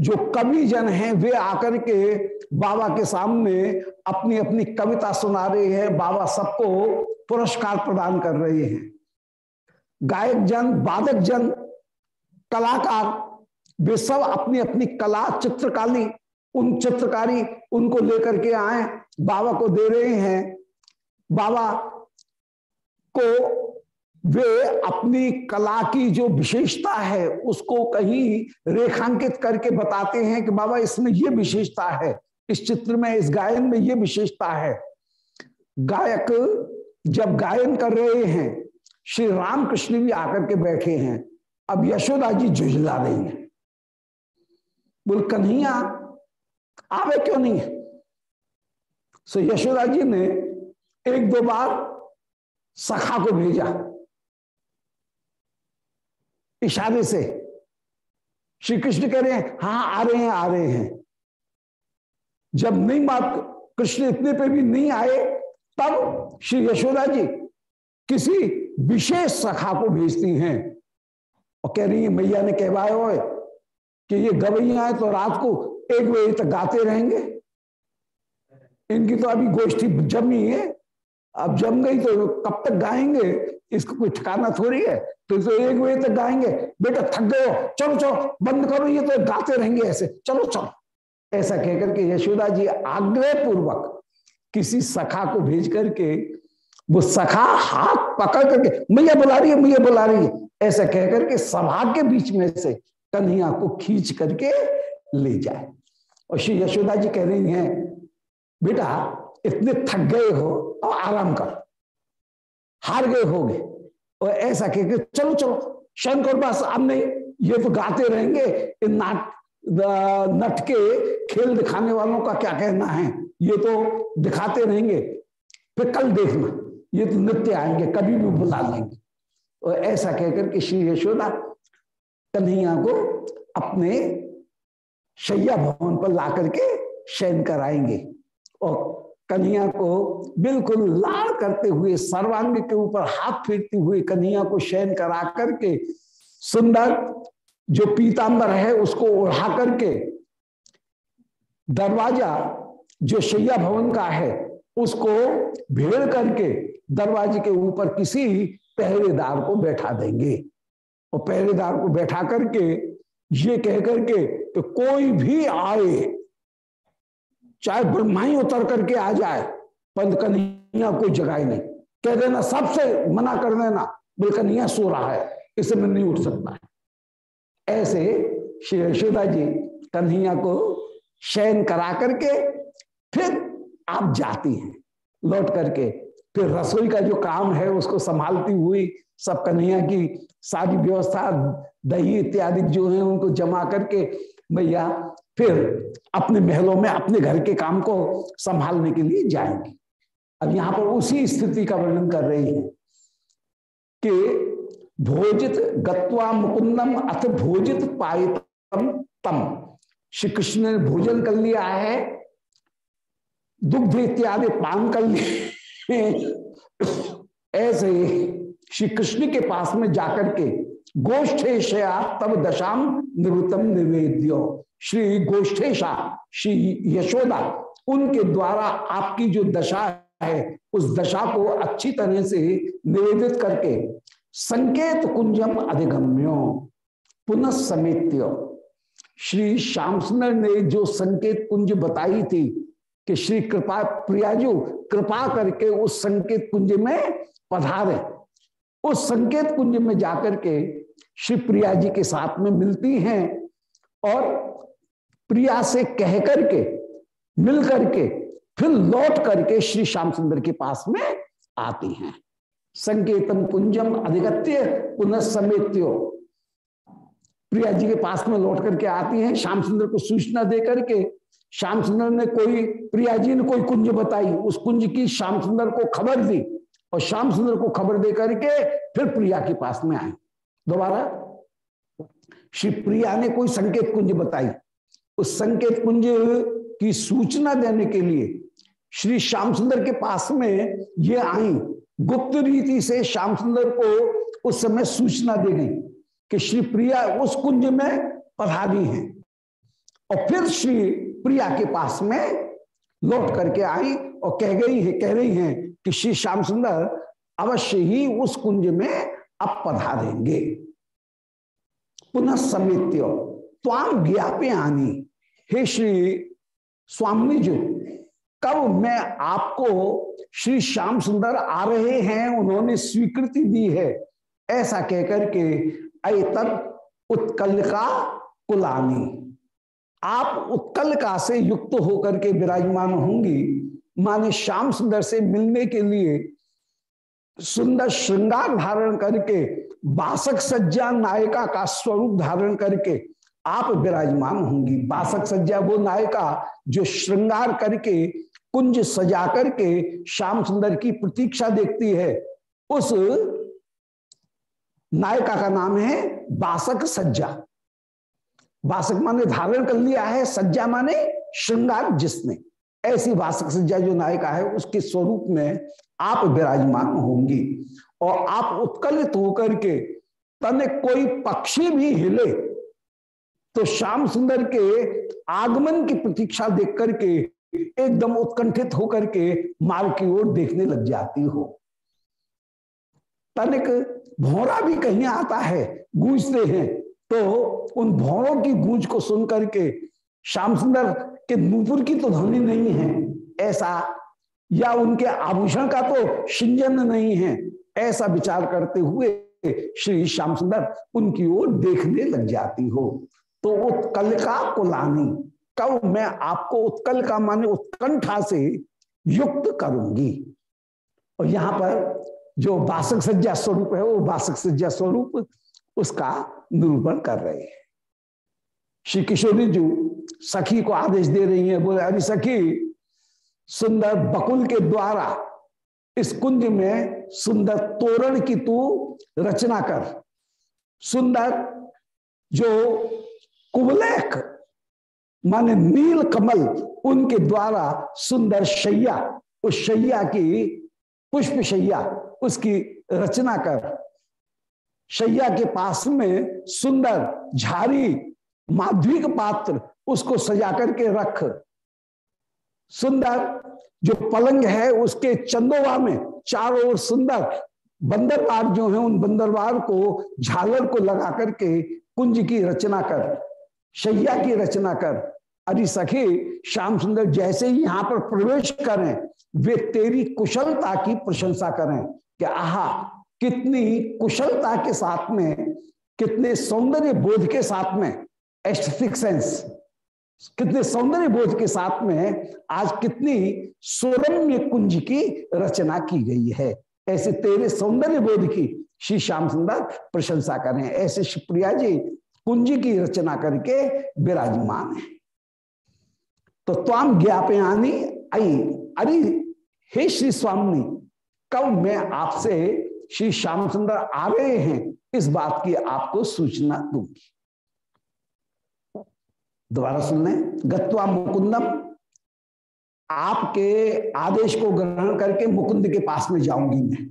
जो कवि जन हैं, वे आकर के बाबा के सामने अपनी अपनी कविता सुना रहे हैं, बाबा सबको पुरस्कार प्रदान कर रहे हैं। गायक जन, वादक जन, कलाकार, वे सब अपनी अपनी कला चित्रकारी, उन चित्रकारी उनको लेकर के आए, बाबा को दे रहे हैं। बाबा को वे अपनी कला की जो विशेषता है, उसको कहीं रेखांकित करके बताते हैं कि बाबा, इसमें ये विशेषता है, इस चित्र में, इस गायन में ये विशेषता है। गायक जब गायन कर रहे हैं श्री रामकृष्ण भी आकर के बैठे हैं। अब यशोदा जी झुझला रही है। बोल, कन्हैया, आवे क्यों नहीं है? सो यशोदा जी ने एक दो बार सखा को भेजा। इशारे से श्री कृष्ण कह रहे हैं हाँ आ रहे हैं, आ रहे हैं। जब नहीं बात कृष्ण इतने पे भी नहीं आए, तब श्री यशोदा जी किसी विशेष सखा को भेजती हैं। और कह रही है मैया ने कहवाए हो कि ये गवैया है तो रात को एक बजे तक गाते रहेंगे। इनकी तो अभी गोष्ठी जमी है। अब जम गई तो कब तक गाएँगे? इसका कोई ठिकाना थोड़ी है। तो, तो एक बजे तक गाएँगे। बेटा थक गए हो। चलो चलो बंद करो ये तो गाते रहेंगे ऐसे। चलो चलो। ऐसा कहकर के यशोदा जी आग्रह पूर्वक किसी सखा को भेज करके वो सखा हाथ पकड़ करके, मैया बुला रही है, मैया बुला रही है। ऐसा कहकर के सभा के बीच में से कन्हैया को खींच करके ले जाए। और श्री यशोदा जी कह रही हैं, बेटा, इतने थक गए हो और आराम कर। हार गए होगे। और ऐसा कह के, चलो चलो शंकर बस, अब नहीं, ये तो गाते रहेंगे। इन नाट नट के खेल दिखाने वालों का क्या कहना है? ये तो दिखाते रहेंगे। फिर कल देखना। ये तो नित्य आएँगे, कभी भी बुला लेंगे। और ऐसा कहकर के श्री यशोदा कन्हैया को अपने शैया भवन पर ला करके शयन कराएँगे। और कन्हैया को बिल्कुल लाल करते हुए, सर्वांग के ऊपर हाथ फेरते हुए कन्हैया को शयन करा करके सुंदर जो पीतांबर है, उसको ओढ़ा करके दरवाज़ा जो शैया भवन का है, उसको भेड़ करके दरवाजे के ऊपर किसी पहरेदार को बैठा देंगे। और पहरेदार को बैठा करके ये कह करके कि कोई भी आए, चाहे ब्रह्मा ही उतर करके आ जाए पंत कन्हैया कोई जगाए नहीं। कह देना, सबसे मना कर देना, बोल कन्हैया सो रहा है इसे मैं नहीं उठ सकता। है ऐसे श्री यशोदा जी कन्हैया को शयन करा करके फिर आप जाती हैं, लौट करके फिर रसोई का जो काम है, उसको संभालती हुई सब कन्हैया की सारी व्यवस्था, दही इत्यादि जो है, उनको जमा करके भैया फिर अपने महलों में, अपने घर के काम को संभालने के लिए जाएँगे। अब यहाँ पर उसी स्थिति का वर्णन कर रही है कि भोजित गत्वा मुकुंदम अथ भोजित पायतम तम। श्री कृष्ण ने भोजन कर लिया है, दुग्ध इत्यादि पान कर लिए ऐसे श्री कृष्ण के पास में जाकर के गोष्ठेशया तब दशाम निवृत्तम निवेद्यो। श्री गोष्ठेशा, श्री यशोदा, उनके द्वारा आपकी जो दशा है, उस दशा को अच्छी तरह से निवेदित करके संकेत कुंजम अधिगम्यो, पुनः समित्य। श्री श्याम ने जो संकेत कुंज बताई थी कि श्री कृपा प्रियाजू कृपा करके उस संकेत कुंज में पधारे। उस संकेत कुंज में जाकर के श्री प्रिया जी के साथ में मिलती हैं और प्रिया से कह करके, मिल करके, फिर लौट करके श्री श्याम सुंदर के पास में आती हैं। संकेतम कुंजम अधिगत्य पुनः समेत्यो प्रिया जी के पास में लौट करके आती हैं, श्याम सुंदर को सूचना दे करके श्याम सुंदर ने कोई, प्रिया जी ने कोई कुंज बताई, उस कुंज की श्याम सुंदर को खबर दी और श्याम सुंदर को खबर दे करके फिर प्रिया के पास में आए। दोबारा, श्री प्रिया ने कोई संकेत कुंज बताई। उस संकेत कुंज की सूचना देने के लिए श्री श्याम सुंदर के पास में ये आई। गुप्त रीति से श्याम सुंदर को उस समय सूचना दी गई कि श्री प्रिया उस कुंज में पधारी हैं। और फिर श्री प्रिया के पास में लौट करके आई और कह गई है, कह रही हैं कि श्री श्याम सुंदर अवश्य ही उस कुंज में अब पधारेंगे। पुनः समित्य त्वाम ज्ञापे आनी। हे श्री स्वामी जी, कब मैं आपको श्री श्याम सुंदर आ रहे हैं, उन्होंने स्वीकृति दी है, ऐसा कहकर के अतर उत्कल का कुलानी। आप उत्कल का से युक्त होकर के विराजमान होंगी। माने श्याम सुंदर से मिलने के लिए सुंदर श्रृंगार धारण करके, बासक सज्जा नायिका का स्वरूप धारण करके आप विराजमान होंगी। बासक सज्जा वो नायिका जो श्रृंगार करके, कुंज सजा करके श्याम सुंदर की प्रतीक्षा देखती है, उस नायिका का नाम है बासक सज्जा। बासक माने धारण कर लिया है, सज्जा माने श्रृंगार जिसने। ऐसी बासक सज्जा जो नायिका है, उसके स्वरूप में आप विराजमान होंगी और आप उत्कलित होकर के तने कोई पक्षी भी हिले तो श्याम सुंदर के आगमन की प्रतीक्षा देख करके एकदम उत्कंठित होकर के मार्ग की ओर देखने लग जाती हो। तनिक भौरा भी कहीं आता है, गूंजते हैं तो उन भौरों की गूंज को सुन करके श्याम सुंदर के नूपुर की तो ध्वनि नहीं है, ऐसा, या उनके आभूषण का तो सिंजन नहीं है, ऐसा विचार करते हुए श्री श्याम सुंदर उनकी ओर देखने लग जाती हो। तो उत्कल का कुलानी कब मैं आपको उत्कल का माने उत्कंठा से युक्त करूँगी। और यहाँ पर जो बासक सज्जा स्वरूप है, वो बासक सज्जा स्वरूप उसका निरूपण कर रहे हैं। श्री किशोरी जी सखी को आदेश दे रही है, बोले, अरे सखी, सुंदर बकुल के द्वारा इस कुंज में सुंदर तोरण की तू रचना कर। सुंदर जो कुबलेख, माने नील कमल, उनके द्वारा सुंदर शैया, उस शैया की पुष्प शैया, उसकी रचना कर। शैया के पास में सुंदर, झारी, माध्विक पात्र उसको सजा करके रख। सुंदर जो पलंग है उसके चंदोवा में चारों ओर सुंदर बंदरवार जो है उन बंदरवार को, झालर को लगा करके कुंज की रचना कर, शैया की रचना कर। अरे सखी, श्याम सुंदर जैसे ही यहाँ पर प्रवेश करें, वे तेरी कुशलता की प्रशंसा करें कि आहा कितनी कुशलता के साथ में, कितने सौंदर्य बोध के साथ में एस्थेटिक सेंस कितने सौंदर्य बोध के साथ में आज कितनी सुरम्य कुंज की रचना की गई है। ऐसे तेरे सौंदर्य बोध की श्री श्याम सुंदर प्रशंसा करें। ऐसे शिवप्रिया जी कुंज की रचना करके विराजमान है। तो त्वाम ज्ञापयानी आई, अरे, हे श्री स्वामी, कब मैं आपसे श्री श्याम सुंदर आ रहे हैं, इस बात की आपको सूचना दूँगी। दोबारा सुन लें गत्वा मुकुंदम, आपके आदेश को ग्रहण करके मुकुंद के पास में जाऊँगी मैं।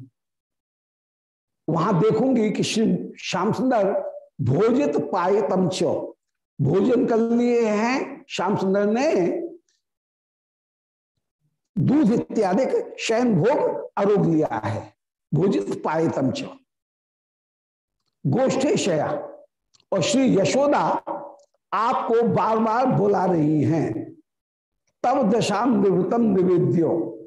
वहाँ देखूँगी कि श्री श्याम सुंदर भोजित पाए तमच भोजन कर लिए हैं, श्याम सुंदर ने। दूध इत्यादि शयन भोग आरोग लिया है। भोजित पाए तमच गोष्ठे शया और श्री यशोदा आपको बार बार बुला रही हैं। तब दशा निवृतम निवेद्यो।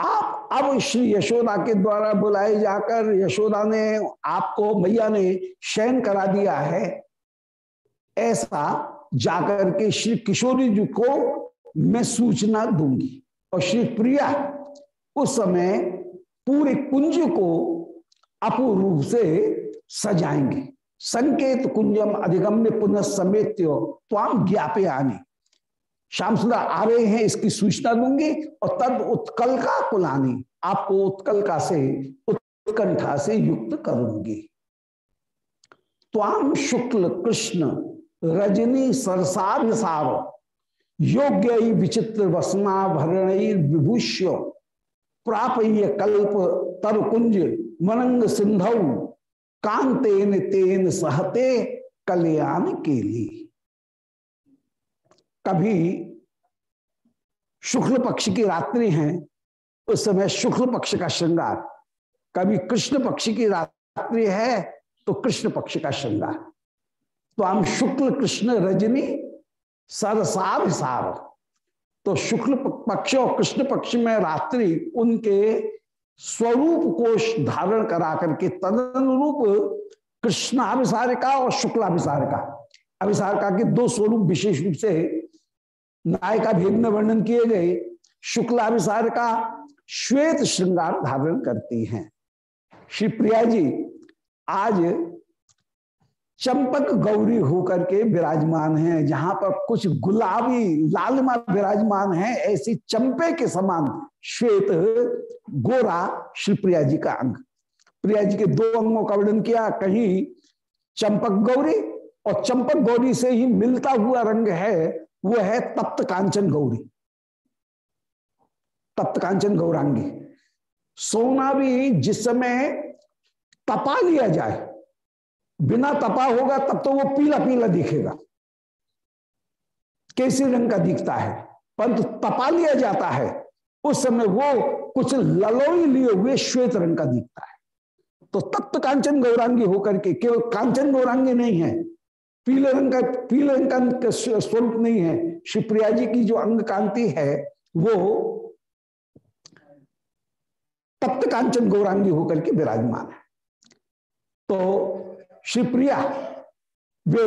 आप अब श्री यशोदा के द्वारा बुलाए जाकर यशोदा ने आपको, मैया ने शयन करा दिया है। ऐसा जाकर के श्री किशोरी जी को मैं सूचना दूँगी। और श्री प्रिया, उस समय पूरे कुंज को अपूर्व रूप से सजाएँगे। संकेत कुंजम अधिगम्य पुनः समेत्यो त्वाम ज्ञापे आने। श्याम सुंदर आ रहे हैं, इसकी सूचना दूँगी और तद उत्कल का कुलानी आपको उत्कलका से, उत्कंठा से युक्त करूँगी। त्वाम शुक्ल कृष्ण, रजनी सरसार सार योग्य विचित्र वसना भरण विभूष्य प्राप्य कल्प तरकुंज मनंग सिंधु, कांतेन तेन सहते कल्याण के लिए कभी शुक्ल पक्ष की रात्रि है, उस समय शुक्ल पक्ष का श्रृंगार। कभी कृष्ण पक्ष की रात्रि है तो कृष्ण पक्ष का श्रृंगार। तो हम शुक्ल कृष्ण रजनी सरसार सार। तो शुक्ल पक्ष और कृष्ण पक्ष में रात्रि उनके स्वरूप को धारण करा करके तद तदनुरूप कृष्णाभिसारिका और शुक्लाभिसारिका। अभिसारिका के दो स्वरूप विशेष रूप से नायिका भेद में वर्णन किए गए। शुक्लाभिसार का श्वेत श्रृंगार धारण करती हैं। श्री प्रिया जी, आज चंपक गौरी होकर के विराजमान है, जहाँ पर कुछ गुलाबी, लालमा विराजमान है, ऐसी चंपे के समान श्वेत, गोरा श्री प्रिया जी का अंग। प्रिया जी के दो अंगों का वर्णन किया, कहीं चंपक गौरी और चंपक गौरी से ही मिलता हुआ रंग है, वो है तप्त कांचन गौरी। तप्त कांचन गौरांगी। सोना भी जिस समय तपा लिया जाए बिना तपा होगा तब तो वो पीला पीला दिखेगा। कैसे रंग का दिखता है? परंतु तपा लिया जाता है। उस समय वो कुछ ललोई लिए हुए श्वेत रंग का दिखता है। तो तप्त कांचन गौरांगी होकर के केवल कांचन गौरांगी नहीं है, पीले रंग का, पीले रंग का स्वरूप नहीं है। शिवप्रिया जी की जो अंग कांति है, वो तप्त कांचन गौरांगी होकर के विराजमान है। तो शिवप्रिया, वे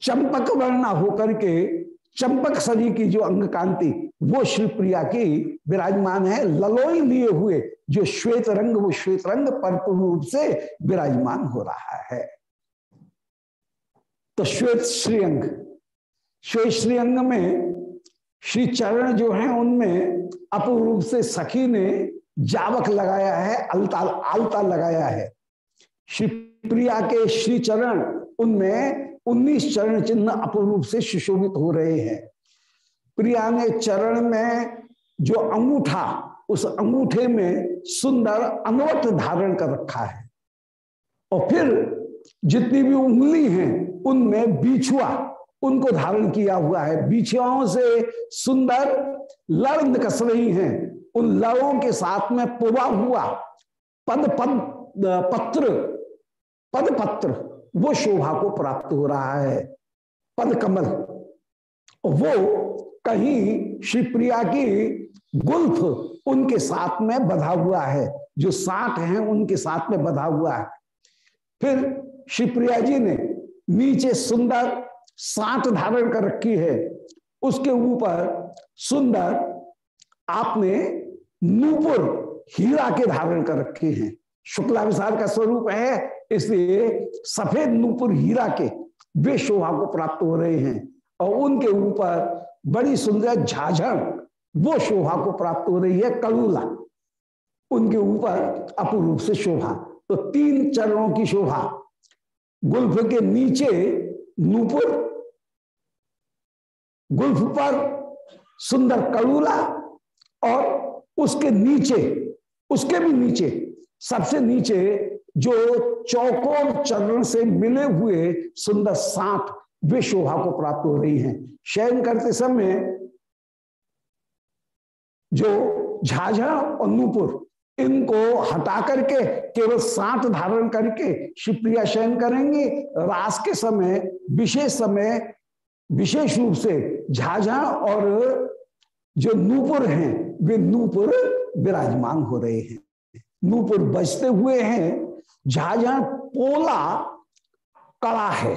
चंपक वर्णा होकर के चंपक सरी की जो अंग कांति वो शिवप्रिया की विराजमान है, ललोई लिए हुए जो श्वेत रंग, वो श्वेत रंग परिपूर्ण रूप से विराजमान हो रहा है। तो श्वेत श्रीअंग श्वेत श्रीअंग में श्री चरण जो है, उनमें अपूर्व रूप से सखी ने जावक लगाया है, अलता, आलता लगाया है। श्री प्रिया के श्री चरण, उनमें उन्नीस चरण चिन्ह अपूर्व रूप से सुशोभित हो रहे हैं। प्रिया ने चरण में जो अंगूठा, उस अंगूठे में सुंदर अनवट धारण कर रखा है। और फिर जितनी भी उंगली हैं, उनमें बीछुआ, उनको धारण किया हुआ है। बीछियाओं से सुंदर लड़ निकस रही हैं। उन लड़ों के साथ में पुबा हुआ पद पद, पत्र पद पत्र वो शोभा को प्राप्त हो रहा है। पद कमल वो कहीं शिवप्रिया की गुल्फ उनके साथ में बधा हुआ है, जो साठ हैं उनके साथ में बधा हुआ है। फिर शिवप्रिया जी ने नीचे सुंदर साठ धारण कर रखी है। उसके ऊपर सुंदर आपने नूपुर हीरा के धारण कर रखे हैं। शुक्ला विशाल का स्वरूप है, इसलिए सफ़ेद नूपुर हीरा के वे शोभा को प्राप्त हो रहे हैं और उनके ऊपर बड़ी सुंदर झाझर वो शोभा को प्राप्त हो रही है, कलूला। उनके ऊपर अपूर्व से शोभा। तो तीन चरणों की शोभा। गुल्फ के नीचे नूपुर, गुल्फ पर सुंदर कलूला और उसके नीचे, उसके भी नीचे सबसे नीचे जो चौकोर चरण से मिले हुए सुंदर सांप वे शोभा को प्राप्त हो रही हैं। शयन करते समय जो झाझा और नूपुर इनको हटा करके, केवल सात धारण करके शिवप्रिया शयन करेंगे। रास के समय, विशेष समय, विशेष रूप से झाझा और जो नूपुर हैं, वे नूपुर विराजमान हो रहे हैं। नूपुर बजते हुए हैं झाझा पोला कड़ा है,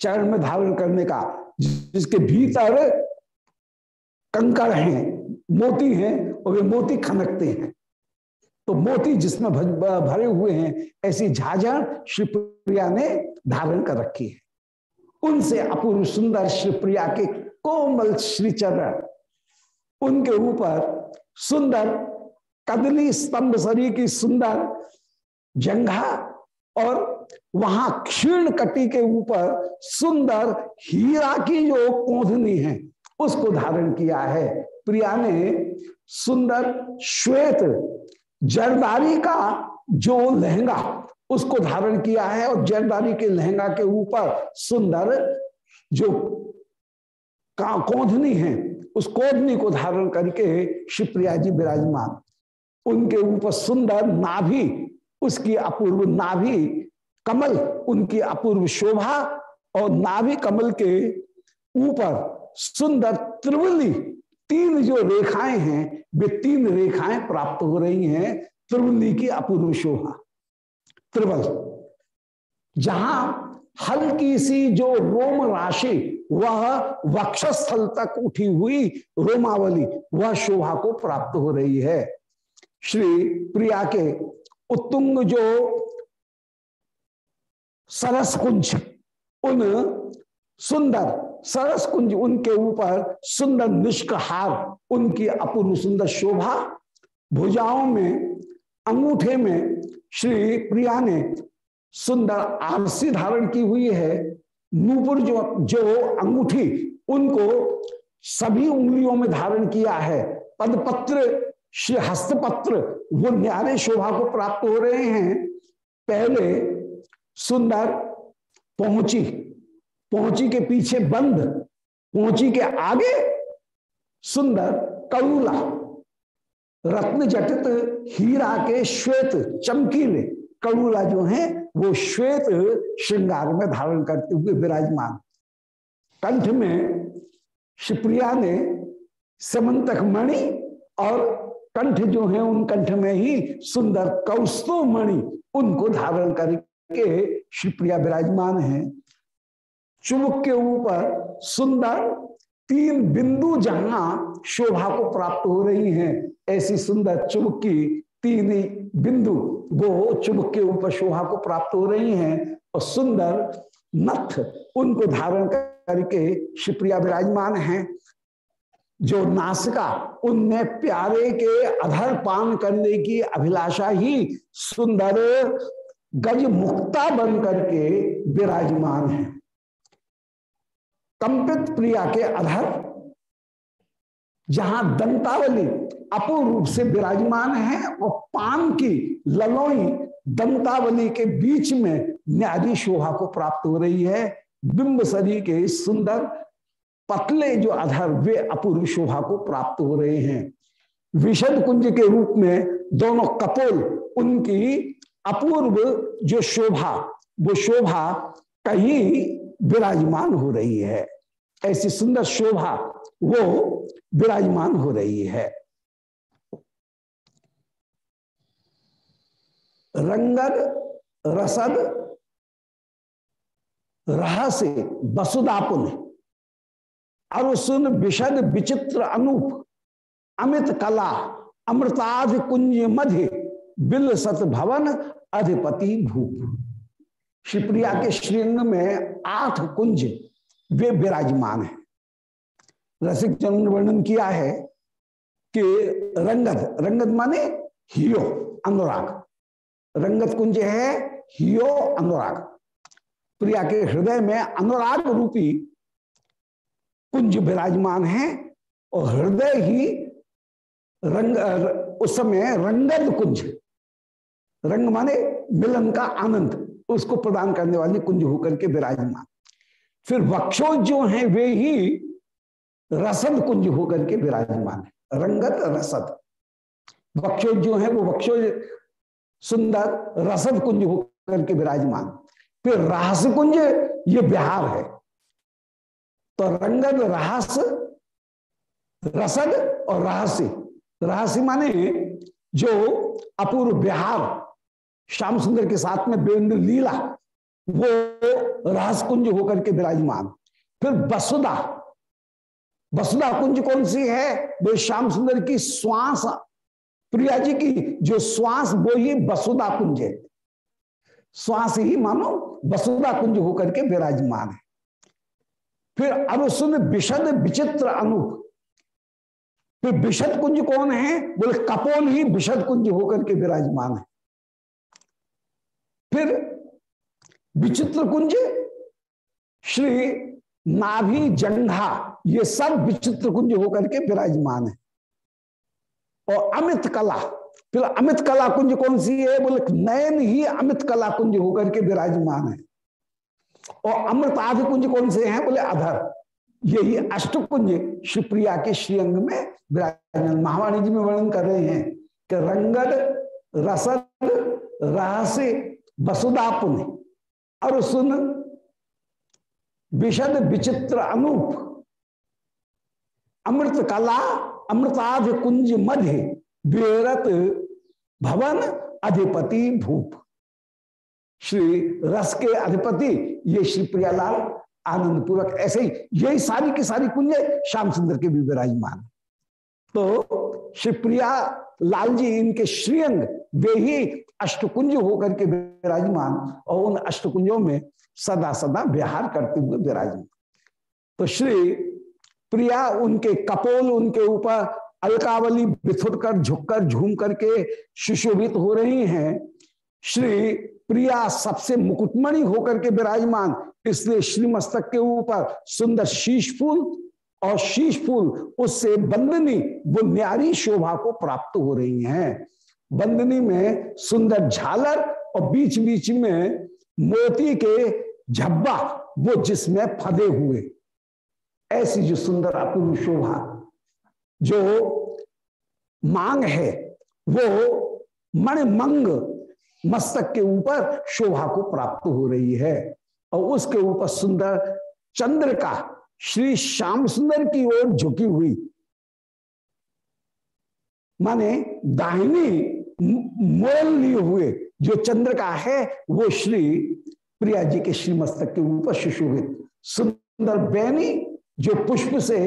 चरण में धारण करने का, जिसके भीतर कंकड़ हैं, मोती हैं, और वे मोती खनकते हैं। तो मोती जिसमें भरे हुए हैं, ऐसी झाझा श्रीप्रिया ने धारण कर रखी है। उनसे अपूर्व सुंदर श्रीप्रिया के कोमल श्री चरण उनके ऊपर सुंदर कदली स्तंभ सरी की सुंदर जंघा और वहाँ क्षीण कटी के ऊपर सुंदर हीरा की जो कोधनी है, उसको धारण किया है। प्रिया ने सुंदर श्वेत जरदारी का जो लहंगा, उसको धारण किया है और जरदारी के लहंगा के ऊपर सुंदर जो कोधनी है, उस कोधनी को धारण करके शिवप्रिया जी विराजमान। उनके ऊपर सुंदर नाभि, उसकी अपूर्व नाभि कमल, उनकी अपूर्व शोभा और नाभि कमल के ऊपर सुंदर त्रिवली, तीन जो रेखाएँ हैं, वे तीन रेखाएँ प्राप्त हो रही हैं, त्रिवली की अपूर्व शोभा। त्रिवल, जहाँ हल्की सी जो रोम राशि, वह वक्षस्थल तक उठी हुई रोमावली, वह शोभा को प्राप्त हो रही है। श्री प्रिया के उत्तुंग जो सरस कुंज उन सुंदर सरस कुंज उनके ऊपर सुंदर निष्क हार उनकी अपूर्व सुंदर शोभा, भुजाओं में, अंगूठे में श्री प्रिया ने सुंदर आरसी धारण की हुई है। नूपुर जो जो अंगूठी उनको सभी उंगलियों में धारण किया है। पदपत्र श्री हस्तपत्र, वो न्यारे शोभा को प्राप्त हो रहे हैं। पहले सुंदर पहुँची पहुँची के पीछे बंद, पहुँची के आगे सुंदर कड़ूला रत्न जटित, हीरा के श्वेत चमकीले कड़ूला जो है, वो श्वेत श्रृंगार में धारण करते हुए विराजमान। कंठ में शिवप्रिया ने समंतक मणि और कंठ जो है उन कंठ में ही सुंदर कौस्तु मणि उनको धारण करके शिवप्रिया विराजमान है। चुमुक के ऊपर सुंदर तीन बिंदु जहाँ शोभा को प्राप्त हो रही हैं। ऐसी सुंदर चुमुक की तीन बिंदु, वो चुमुक के ऊपर शोभा को प्राप्त हो रही हैं और सुंदर नथ उनको धारण करके शिवप्रिया विराजमान हैं। जो नासिका, उनमें प्यारे के अधर पान करने की अभिलाषा ही सुंदर गज मुक्ता बन करके विराजमान है। कंपित प्रिया के अधर, जहाँ दंतावली अपूर्ण रूप से विराजमान है और पान की ललोई दंतावली के बीच में न्यारी शोभा को प्राप्त हो रही है। बिंब सरी के सुंदर पतले जो अधर वे अपूर्व शोभा को प्राप्त हो रहे हैं। विशद कुंज के रूप में दोनों कपोल, उनकी अपूर्व जो शोभा, वो शोभा कहीं विराजमान हो रही है। ऐसी सुंदर शोभा वो विराजमान हो रही है। रंगद, रसद रहस्य वसुदापुन अरुसुन विशद विचित्र अनूप, अमित कला अमृताध कुंज मध्य बिल सत भवन अधिपति भूप। शिवप्रिया के श्रृंग में आठ कुंज वे विराजमान है। रसिक जन वर्णन किया है कि रंगत रंगत माने हियो अनुराग। रंगत कुंज है हियो अनुराग। प्रिया के हृदय में अनुराग रूपी कुंज विराजमान है और हृदय ही रंग उस समय रंगद कुंज। रंग माने मिलन का आनंद, उसको प्रदान करने वाली कुंज होकर के विराजमान। फिर वक्षो जो हैं, वे ही रसद कुंज होकर के विराजमान है। रंगत रसद। वक्षो जो है, वो वक्षो सुंदर रसद कुंज होकर के विराजमान। फिर रहस कुंज, ये बिहार है। तो रंगत रहस, रसद और रहस्य रहस्य माने जो अपूर्व बिहार श्याम सुंदर के साथ में बेन्द्र लीला, वो रहस कुंज होकर के विराजमान। फिर वसुदा वसुदा कुंज कौन सी है? वो श्याम सुंदर की श्वास, प्रिया जी की जो श्वास, वो ही वसुदा कुंज है। श्वास ही मानो वसुदा कुंज होकर के विराजमान है। फिर अरुसुन विशद विचित्र अनूप। फिर विशद कुंज कौन है? बोले, कपोल ही विशद कुंज होकर के विराजमान है। फिर विचित्र कुंज, श्री नाभि जंघा, ये सब विचित्र कुंज होकर के विराजमान है। और अमित कला, फिर अमित कला कुंज कौन सी है? बोले, नयन ही अमित कला कुंज होकर के विराजमान है। और अमृत आदि कुंज कौन से हैं? बोले अधर। यही अष्ट कुंज शिवप्रिया के श्रीअंग में विराजमान। महावाणी जी में वर्णन कर रहे हैं कि रंगद, रसद, रहस्य वसुदा पुण्य। और सुन, विशद, विचित्र, अनूप। अमृत कला अमृताध कुंज मध्य बेरत भवन, अधिपति, भूप। श्री रस के अधिपति, ये श्री प्रियालाल आनंद पूर्वक ऐसे ही, यही सारी की सारी कुंज श्याम सुंदर के भी विराजमान तो श्री प्रिया लाल जी, इनके श्रीअंग, वे ही अष्टकुंज होकर के विराजमान और उन अष्टकुंजों में सदा सदा विहार करते हुए विराजमान। तो श्री प्रिया उनके कपोल, उनके ऊपर अलकावली बिथुर कर झुककर, झूम करके सुशोभित हो रही हैं। श्री प्रिया सबसे मुकुटमणि होकर के विराजमान, इसलिए श्री मस्तक के ऊपर सुंदर शीश फूल और शीश फूल, उससे बंदनी, वो न्यारी शोभा को प्राप्त हो रही हैं। बंदनी में सुंदर झालर और बीच बीच में मोती के झब्बा, वो जिसमें फदे हुए। ऐसी जो सुंदर अपूर्व शोभा, जो मांग है, वो मणिमंग मस्तक के ऊपर शोभा को प्राप्त हो रही है। और उसके ऊपर सुंदर चंद्र का, श्री श्याम सुंदर की ओर झुकी हुई। माने दाहिनी मोल लिए हुए जो चंद्र का है, वो श्री प्रिया जी के श्री मस्तक के ऊपर सुशोभित। सुंदर बैनी जो पुष्प से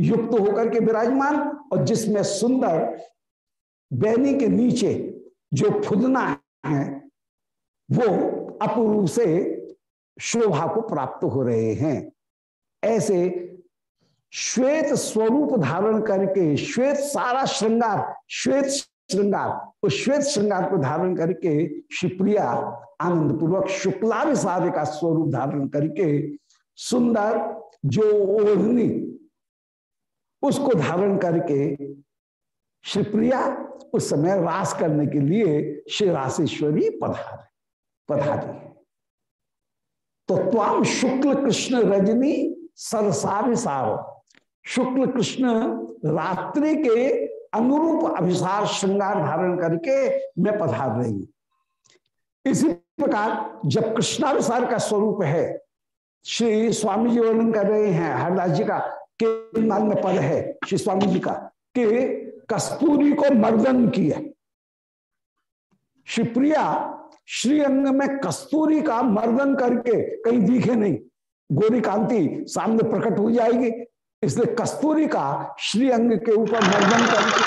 युक्त होकर के विराजमान, और जिसमें सुंदर बैनी के नीचे जो फुदना है, वो अपूर्व से शोभा को प्राप्त हो रहे हैं। ऐसे श्वेत स्वरूप धारण करके, श्वेत सारा श्रृंगार, श्वेत श्रृंगार, उस श्वेत श्रृंगार को धारण करके शिवप्रिया आनंद पूर्वक शुक्लाभिसार का स्वरूप धारण करके सुंदर जो ओढ़नी उसको धारण करके शिवप्रिया उस समय रास करने के लिए श्री राशेश्वरी पधार, पधारी। तो त्वाम शुक्ल कृष्ण रजनी सरसाभिसार शुक्ल कृष्ण रात्रि के अनुरूप अभिसार श्रृंगार धारण करके मैं पधार रही हूँ। इसी प्रकार जब कृष्णाभिसार का स्वरूप है, श्री स्वामी जी वर्णन कर रहे हैं, हरदास जी का के में पद है, श्री स्वामी जी का, कि कस्तूरी को मर्दन किया। शिवप्रिया, श्रीअंग में कस्तूरी का मर्दन करके कहीं दिखे नहीं। गोरी कांति सामने प्रकट हो जाएगी। इसलिए कस्तूरी का श्रीअंग के ऊपर मर्दन करके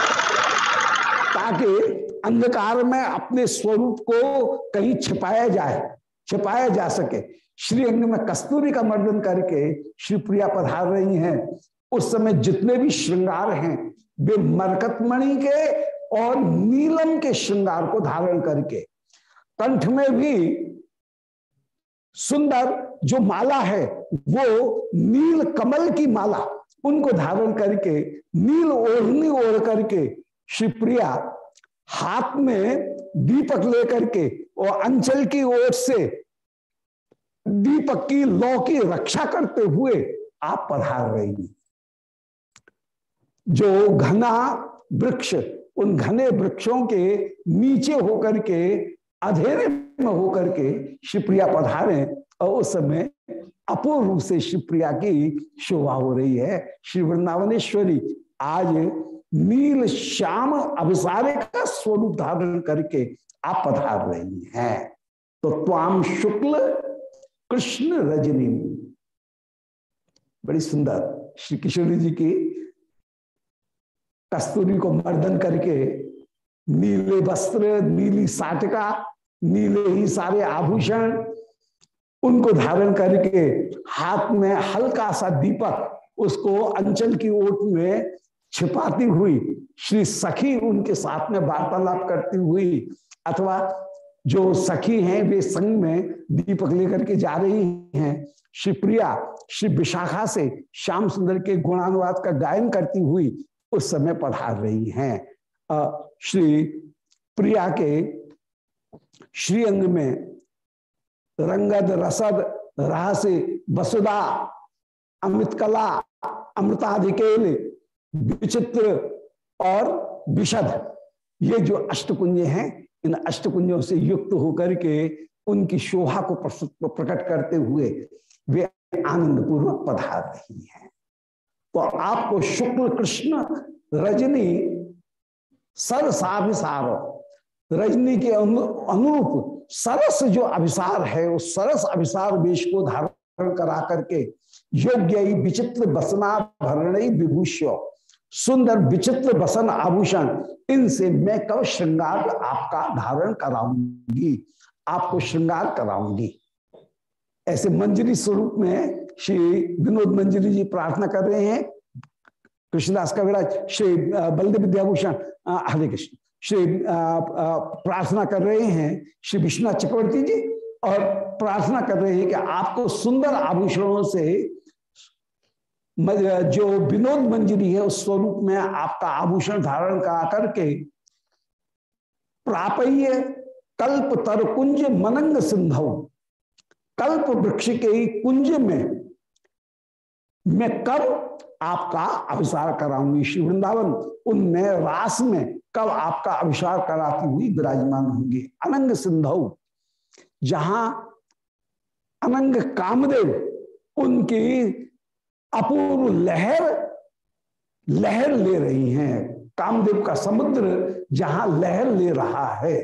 ताकि अंधकार में अपने स्वरूप को कहीं छिपाया जाए, छिपाया जा सके। श्रीअंग में कस्तूरी का मर्दन करके श्रीप्रिया पधार रही हैं। उस समय जितने भी श्रृंगार हैं वे मरकतमणि के और नीलम के श्रृंगार को धारण करके। कंठ में भी सुंदर जो माला है, वो नील कमल की माला, उनको धारण करके, नील ओढ़नी ओढ़ करके शिवप्रिया हाथ में दीपक लेकर के और अंचल की ओर से दीपक की लौ की रक्षा करते हुए आप पधार रही जो घना वृक्ष, उन घने वृक्षों के नीचे होकर के, अधेरे में होकर के शिवप्रिया पधारे और उस समय अपूर्व रूप से शिवप्रिया की शोभा हो रही है। श्री वृंदावनेश्वरी आज नील श्याम अभिसारे का स्वरूप धारण करके आप पधार रही हैं। तो त्वाम शुक्ल, कृष्ण रजनी। बड़ी सुंदर श्री किशोरी जी की कस्तूरी को मर्दन करके नीले वस्त्र, नीली साटिका, नीले ही सारे आभूषण उनको धारण करके हाथ में हल्का सा दीपक उसको अंचल की ओट में छिपाती हुई श्री सखी उनके साथ में वार्तालाप करती हुई अथवा जो सखी हैं, वे संग में दीपक लेकर के जा रही हैं। श्री प्रिया, श्री विशाखा से श्याम सुंदर के गुणानुवाद का गायन करती हुई उस समय पढ़ा रही हैं। श्री प्रिया के श्रीअंग में रंगद रसद, रहस्य वसुदा अमृत कला अमृताधिकेल विचित्र और विशद ये जो अष्टकुंज हैं, इन अष्टकुंजों से युक्त होकर के उनकी शोभा को प्रकट करते हुए वे आनंद पूर्वक पधार रही हैं। तो आपको शुक्ल कृष्ण रजनी सरसाभिसार रजनी के अनुरूप सरस जो अभिसार है, उस सरस अभिसार वेश को धारण करा करके योग्य विचित्र बसना भरण विभूष्य, सुंदर विचित्र बसन आभूषण, इनसे मैं कब श्रृंगार आपका धारण कराऊँगी, आपको श्रृंगार कराऊँगी। ऐसे मंजरी स्वरूप में श्री विनोद मंजरी जी प्रार्थना कर रहे हैं। कृष्णदास कविराज, श्री बलदेव विद्याभूषण हरे कृष्ण। श्री प्रार्थना कर रहे हैं श्री विश्वनाथ चक्रवर्ती जी और प्रार्थना कर रहे हैं कि आपको सुंदर आभूषणों से जो विनोद मंजरी है उस स्वरूप में आपका आभूषण धारण करा करके प्रापय कल्प तर कुंज मनंग सिंधव कल्प वृक्ष के कुंज में मैं कब आपका अभिसार कराऊँगी श्री वृंदावन? उनमें रास में कब आपका अभिसार कराती हुई विराजमान होंगी? अनंग सिंधव जहाँ अनंग कामदेव, उनकी अपूर्व लहर लहर ले रही हैं। कामदेव का समुद्र जहाँ लहर ले रहा है।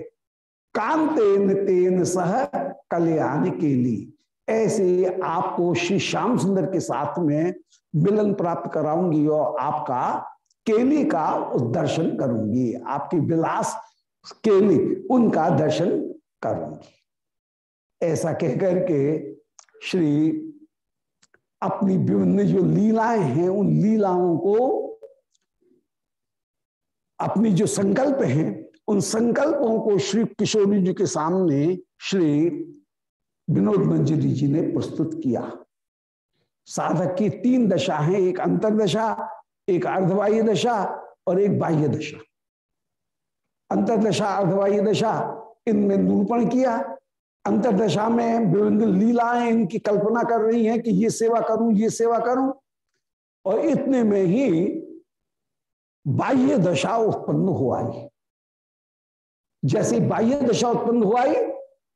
कांतेन तेन सह कल्याण के लिए। ऐसे आपको श्री श्याम सुंदर के साथ में मिलन प्राप्त कराऊँगी और आपका केली का दर्शन करूँगी। आपकी विलास केली, उनका दर्शन करूँगी। ऐसा कहकर के श्री अपनी विभिन्न जो लीलाएँ हैं, उन लीलाओं को अपनी जो संकल्प हैं, उन संकल्पों को श्री किशोरी जी के सामने श्री विनोद मंजरी जी ने प्रस्तुत किया। साधक की तीन दशा हैं एक अंतरदशा, एक अर्धवाह्य दशा और एक बाह्य दशा। अंतरदशा अर्धवाह्य दशा, इनमें निरूपण किया। अंतरदशा में विभिन्न लीलाएँ इनकी कल्पना कर रही हैं कि ये सेवा करूँ, ये सेवा करूँ। और इतने में ही बाह्य दशा उत्पन्न हुआ जैसे बाह्य दशा उत्पन्न हुआ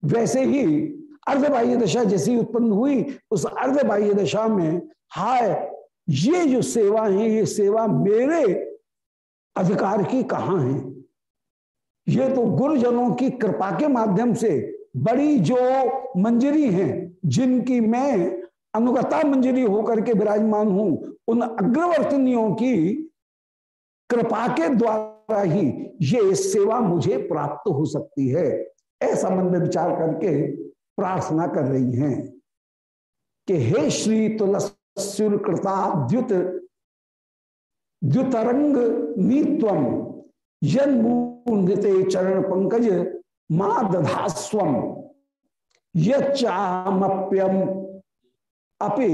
वैसे ही अर्ध बाह्य दशा जैसी उत्पन्न हुई, उस अर्ध बाह्य दशा में, हाय, ये जो सेवा है, ये सेवा मेरे अधिकार की कहा है? ये तो गुरुजनों की कृपा के माध्यम से बड़ी जो मंजरी हैं, जिनकी मैं अनुगता मंजरी होकर के विराजमान हूँ, उन अग्रवर्तनियों की कृपा के द्वारा ही ये सेवा मुझे प्राप्त हो सकती है। ऐसा मन में विचार करके प्रार्थना कर रही हैं कि हे श्री तुलसूरकृता द्युत, द्युतरंग नीत्वम जन्मूर्ते चरण पंकज मा दधास्वम यमप्यम अपि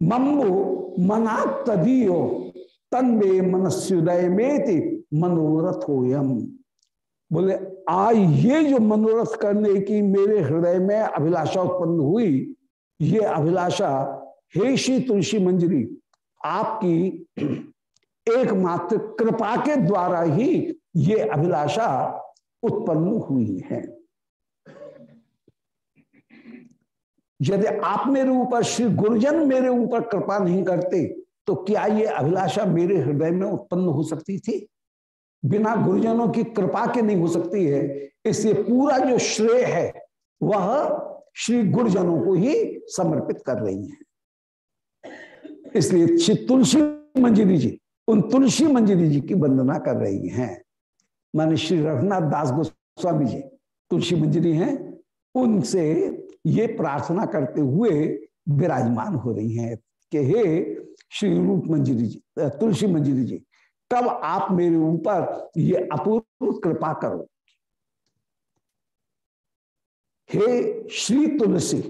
मम्बु मना तदीयो तन्वे मनस्युदय में मनोरथ होयम बोले आ ये जो मनोरथ करने की मेरे हृदय में अभिलाषा उत्पन्न हुई, ये अभिलाषा हे श्री तुलसी मंजरी, आपकी एकमात्र कृपा के द्वारा ही ये अभिलाषा उत्पन्न हुई है। यदि आप मेरे ऊपर, श्री गुरुजन मेरे ऊपर कृपा नहीं करते तो क्या ये अभिलाषा मेरे हृदय में उत्पन्न हो सकती थी? बिना गुरुजनों की कृपा के नहीं हो सकती है। इसलिए पूरा जो श्रेय है, वह श्री गुरुजनों को ही समर्पित कर रही है। इसलिए श्री तुलसी मंजिरी जी, उन तुलसी मंजिरी जी की वंदना कर रही हैं। माने श्री रघुनाथ दास गोस्वामी जी, तुलसी मंजिरी हैं। उनसे ये प्रार्थना करते हुए विराजमान हो रही हैं कि हे श्री रूप मंजिरी जी तुलसी मंजिरी जी तब आप मेरे ऊपर ये अपूर्व कृपा करो। हे श्री तुलसी,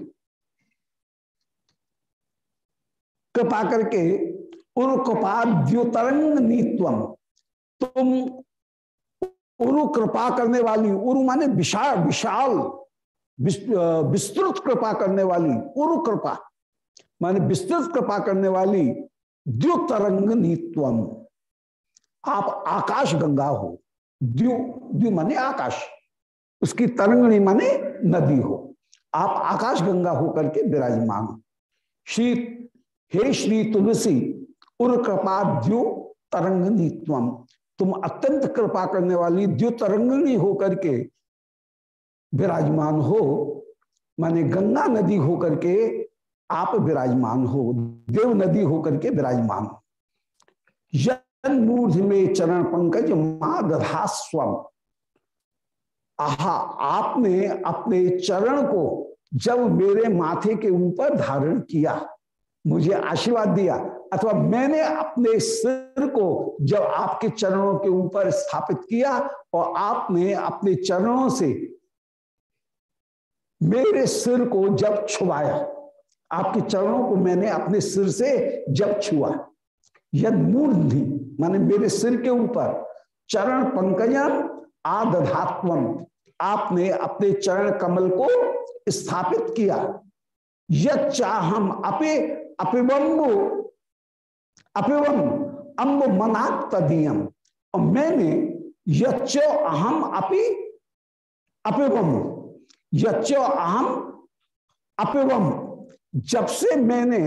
कृपा करके उरुकृपा द्योतरंग नीतम तुम उरु कृपा करने वाली, उरु माने विशाल विशाल विस्तृत कृपा करने वाली उरु कृपा माने विस्तृत कृपा करने वाली द्युतरंग नीतम आप आकाश गंगा हो, द्यु द्यु माने आकाश। उसकी तरंगणी माने नदी हो। आप आकाश गंगा होकर के विराजमान श्री, हे श्री तुलसी, उर कृपा द्यु तरंगनी त्वम तुम अत्यंत कृपा करने वाली द्यु तरंगणी होकर के विराजमान हो। माने गंगा नदी होकर के आप विराजमान हो। देव नदी होकर के विराजमान हो। मूर्ध में चरण पंकज माँ स्वम आहा, आपने अपने चरण को जब मेरे माथे के ऊपर धारण किया, मुझे आशीर्वाद दिया, अथवा मैंने अपने सिर को जब आपके चरणों के ऊपर स्थापित किया और आपने अपने चरणों से मेरे सिर को जब छुआया आपके चरणों को मैंने अपने सिर से जब छुआ, यद मूर्धि। माने मेरे सिर के ऊपर चरण पंकजम आदधात्म आपने अपने चरण कमल को स्थापित किया। चाहम अपे अपिबम्बु अपिवम अम्ब मनात तदीयम और मैंने यच्च अहम अपि अपिवम यच्च अहम अपिवम जब से मैंने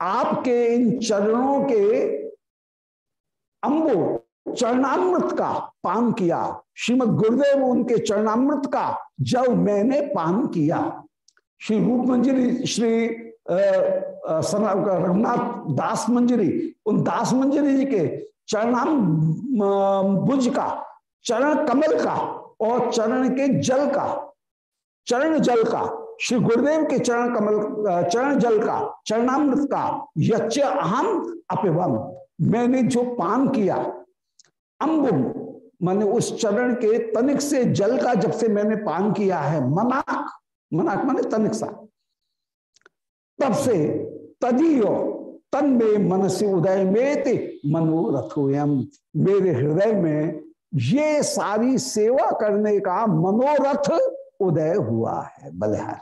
आपके इन चरणों के अंबो चरणामृत का पान किया। श्रीमद गुरुदेव उनके चरणामृत का जब मैंने पान किया। श्री रूप मंजरी श्री रघुनाथ दास मंजरी उन दास मंजरी जी के चरणाम बुज का, चरण कमल का और चरण के जल का, चरण जल का, श्री गुरुदेव के चरण कमल चरण जल का, चरणामृत का, यच्च अहम अपिवम मैंने जो पान किया, अम्बुम, मैंने उस चरण के तनिक से जल का जब से मैंने पान किया है, मनाक मनाक माने तनिक सा। तब से तदीयो, तन में मन से उदय में मनोरथोयम मेरे हृदय में ये सारी सेवा करने का मनोरथ उदय हुआ है, बलिहार।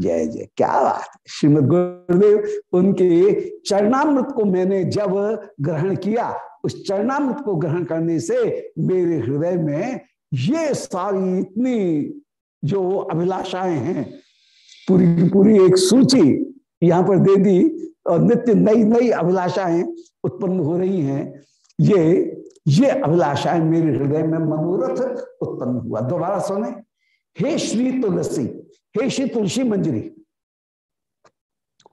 जय जय क्या बात श्रीमद गुरुदेव, उनके चरणामृत को मैंने जब ग्रहण किया, उस चरणामृत को ग्रहण करने से मेरे हृदय में ये सारी इतनी जो अभिलाषाएँ हैं, पूरी पूरी एक सूची यहाँ पर दे दी और नित्य नई नई अभिलाषाएँ उत्पन्न हो रही हैं। ये ये अभिलाषाएँ मेरे हृदय में मनोरथ उत्पन्न हुआ। दोबारा सुने। हे श्री तुलसी हे श्री तुलसी मंजरी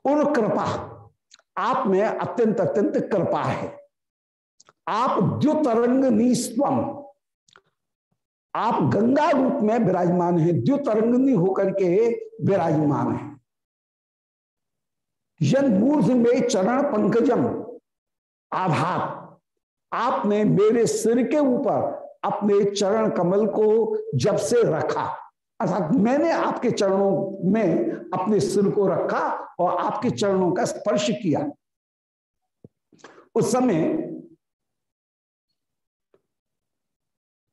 उन कृपा, आप में अत्यंत अत्यंत कृपा है। आप द्युतरंग निस्वम, आप गंगा रूप में विराजमान है, द्युतरंगनी होकर के विराजमान है। मूर्ध में चरण पंकजम आधार आपने मेरे सिर के ऊपर अपने चरण कमल को जब से रखा। अर्थात मैंने आपके चरणों में अपने सिर को रखा और आपके चरणों का स्पर्श किया। उस समय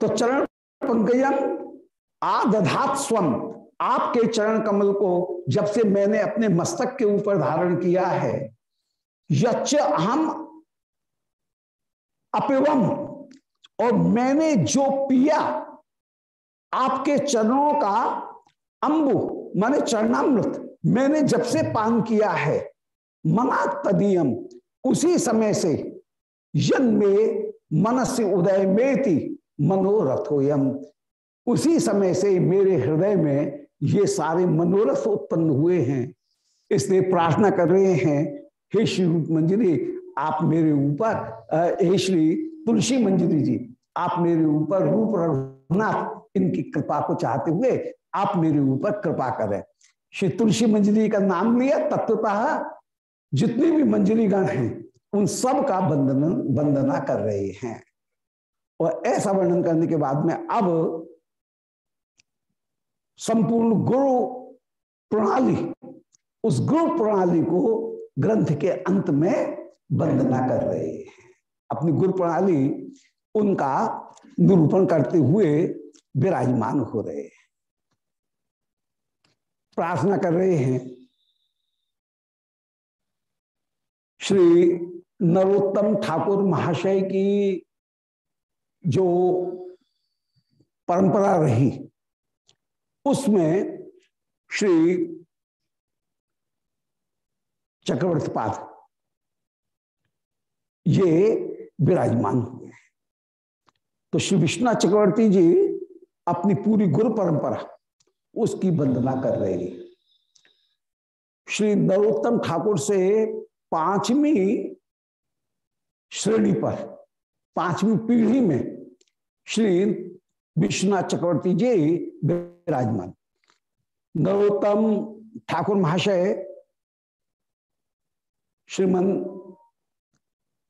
तो चरण पंकजम, आदधात स्वम, आपके चरण कमल को जब से मैंने अपने मस्तक के ऊपर धारण किया है, यच्च हम अपिवम, और मैंने जो पिया आपके चरणों का अंबु, माने चरणामृत, मैंने जब से पान किया है, मना तदीयम। उसी समय से यन में मनस्य उदय में थी मनोरथोयम। उसी समय से मेरे हृदय में ये सारे मनोरथ उत्पन्न हुए हैं। इसलिए प्रार्थना कर रहे हैं, हे श्री रूप मंजरी आप मेरे ऊपर हे श्री तुलसी मंजरी जी, आप मेरे ऊपर रूप रघुनाथ इनकी कृपा को चाहते हुए आप मेरे ऊपर कृपा करें। श्री तुलसी मंजरी का नाम लिया तत्वतः जितने भी मंजरी गण हैं, उन सब का बंधन वंदना कर रहे हैं। और ऐसा वर्णन करने के बाद में अब संपूर्ण गुरु प्रणाली, उस गुरु प्रणाली को ग्रंथ के अंत में वंदना कर रहे हैं। अपनी गुरु प्रणाली उनका निरूपण करते हुए विराजमान हो रहे हैं। प्रार्थना कर रहे हैं। श्री नरोत्तम ठाकुर महाशय की जो परंपरा रही, उसमें श्री चक्रवर्ती पाद ये विराजमान हुए हैं। तो श्री विश्वनाथ चक्रवर्ती जी अपनी पूरी गुरु परंपरा उसकी वंदना कर रहे श्री नरोत्तम ठाकुर से पांचवी श्रेणी पर, पांचवी पीढ़ी में श्री विश्वनाथ चक्रवर्ती जी विराजमान। नरोत्तम ठाकुर महाशय, श्रीमन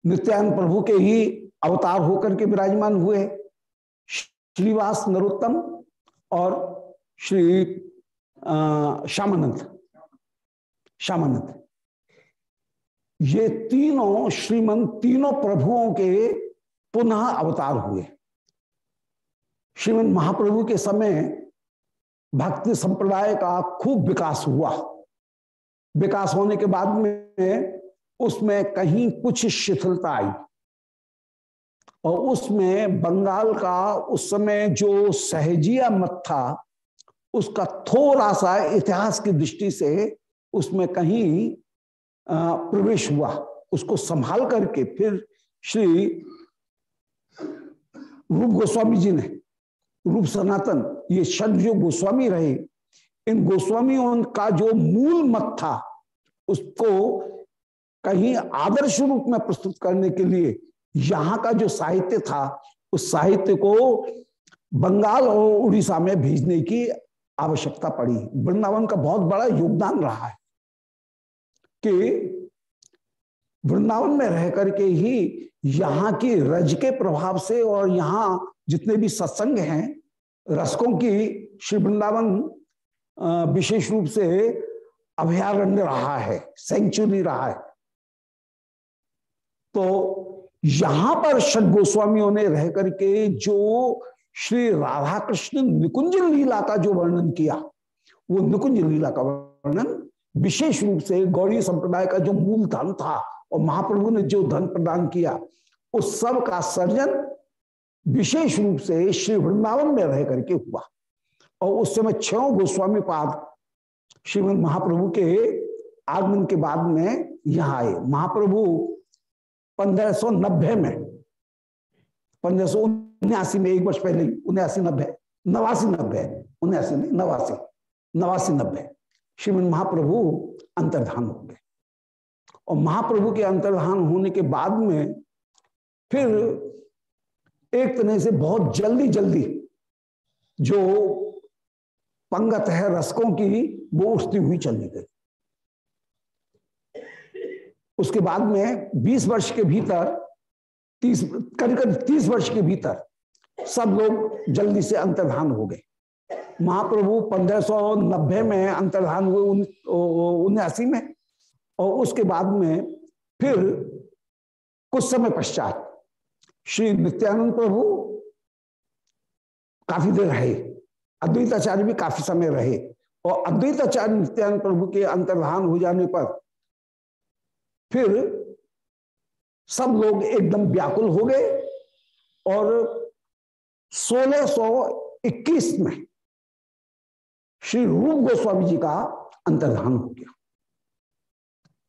नित्यानंद प्रभु के ही अवतार होकर के विराजमान हुए श्रीवास नरोत्तम और श्री श्यामानंद श्यामानंद ये तीनों श्रीमन, तीनों प्रभुओं के पुनः अवतार हुए। श्रीमन महाप्रभु के समय भक्ति संप्रदाय का खूब विकास हुआ। विकास होने के बाद में उसमें कहीं कुछ शिथिलता आई। और उसमें बंगाल का उस समय जो सहजिया मत था, उसका थोड़ा सा इतिहास की दृष्टि से उसमें कहीं प्रवेश हुआ। उसको संभाल करके फिर श्री रूप गोस्वामी जी ने, रूप सनातन, ये शब्द जो गोस्वामी रहे, इन गोस्वामियों का जो मूल मत था, उसको कहीं आदर्श रूप में प्रस्तुत करने के लिए यहाँ का जो साहित्य था, उस साहित्य को बंगाल और उड़ीसा में भेजने की आवश्यकता पड़ी। वृंदावन का बहुत बड़ा योगदान रहा है कि वृंदावन में रह करके ही यहाँ की रज के प्रभाव से और यहाँ जितने भी सत्संग हैं, रसकों की श्री वृंदावन विशेष रूप से अभयारण्य रहा है सेंचुरी रहा है। तो यहाँ पर षड गोस्वामियों ने रह करके जो श्री राधा कृष्ण निकुंज लीला का जो वर्णन किया, वो निकुंज लीला का वर्णन विशेष रूप से गौरी संप्रदाय का जो मूल धन था और महाप्रभु ने जो धन प्रदान किया, उस सब का सर्जन विशेष रूप से श्री वृंदावन में रह करके हुआ। और उस समय छो गोस्वामी पाद श्रीमद महाप्रभु के आगमन के बाद में यहाँ आए। महाप्रभु पंद्रह सौ नब्बे में। पंद्रह उन्यासी में, एक वर्ष पहले उन्यासी नब्बे, नवासी नब्बे, उन्यासी नहीं, नवासी नवासी नब्बे। श्रीमद महाप्रभु अंतर्धान हो गए। और महाप्रभु के अंतर्धान होने के बाद में फिर एक तरह से बहुत जल्दी जल्दी जो पंगत है रसकों की, वो उठती हुई चली गई। उसके बाद में 20 वर्ष के भीतर 30 करीब करीब तीस वर्ष के भीतर सब लोग जल्दी से अंतर्धान हो गए। महाप्रभु 1590 में अंतर्धान हुए उन्यासी में और उसके बाद में फिर कुछ समय पश्चात श्री नित्यानंद प्रभु काफ़ी देर रहे, अद्वैताचार्य भी काफ़ी समय रहे और अद्वैताचार्य नित्यानंद प्रभु के अंतर्धान हो जाने पर फिर सब लोग एकदम व्याकुल हो गए और 1621 में श्री रूप गोस्वामी जी का अंतर्धान हो गया।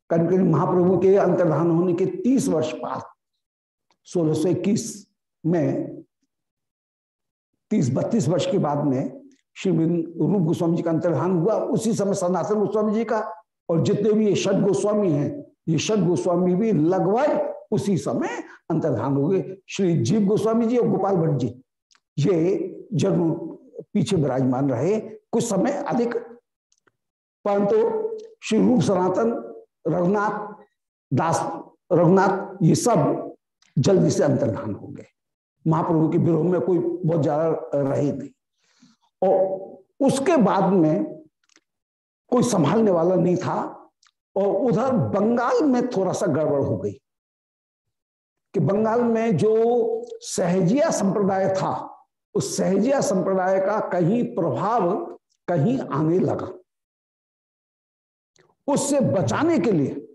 करीब महाप्रभु के अंतर्धान होने के 30 वर्ष बाद 1621 में 30 बत्तीस वर्ष के बाद में श्री रूप गोस्वामी जी का अंतर्धान हुआ। उसी समय सनातन गोस्वामी जी का और जितने भी ये षड गोस्वामी हैं षड गोस्वामी भी लगभग उसी समय अंतर्धान हो गए। श्री जीव गोस्वामी जी और गोपाल भट्ट जी, ये ज़रूर पीछे विराजमान रहे। कुछ समय अधिक परंतु श्री रूप सनातन, रघुनाथ दास, रघुनाथ, ये सब जल्दी से अंतर्धान हो गए। महाप्रभु के विरोह में कोई बहुत ज़्यादा रहे नहीं। और उसके बाद में कोई संभालने वाला नहीं था। और उधर बंगाल में थोड़ा सा गड़बड़ हो गई कि बंगाल में जो सहजिया संप्रदाय था, उस सहजिया संप्रदाय का कहीं प्रभाव कहीं आने लगा। उससे बचाने के लिए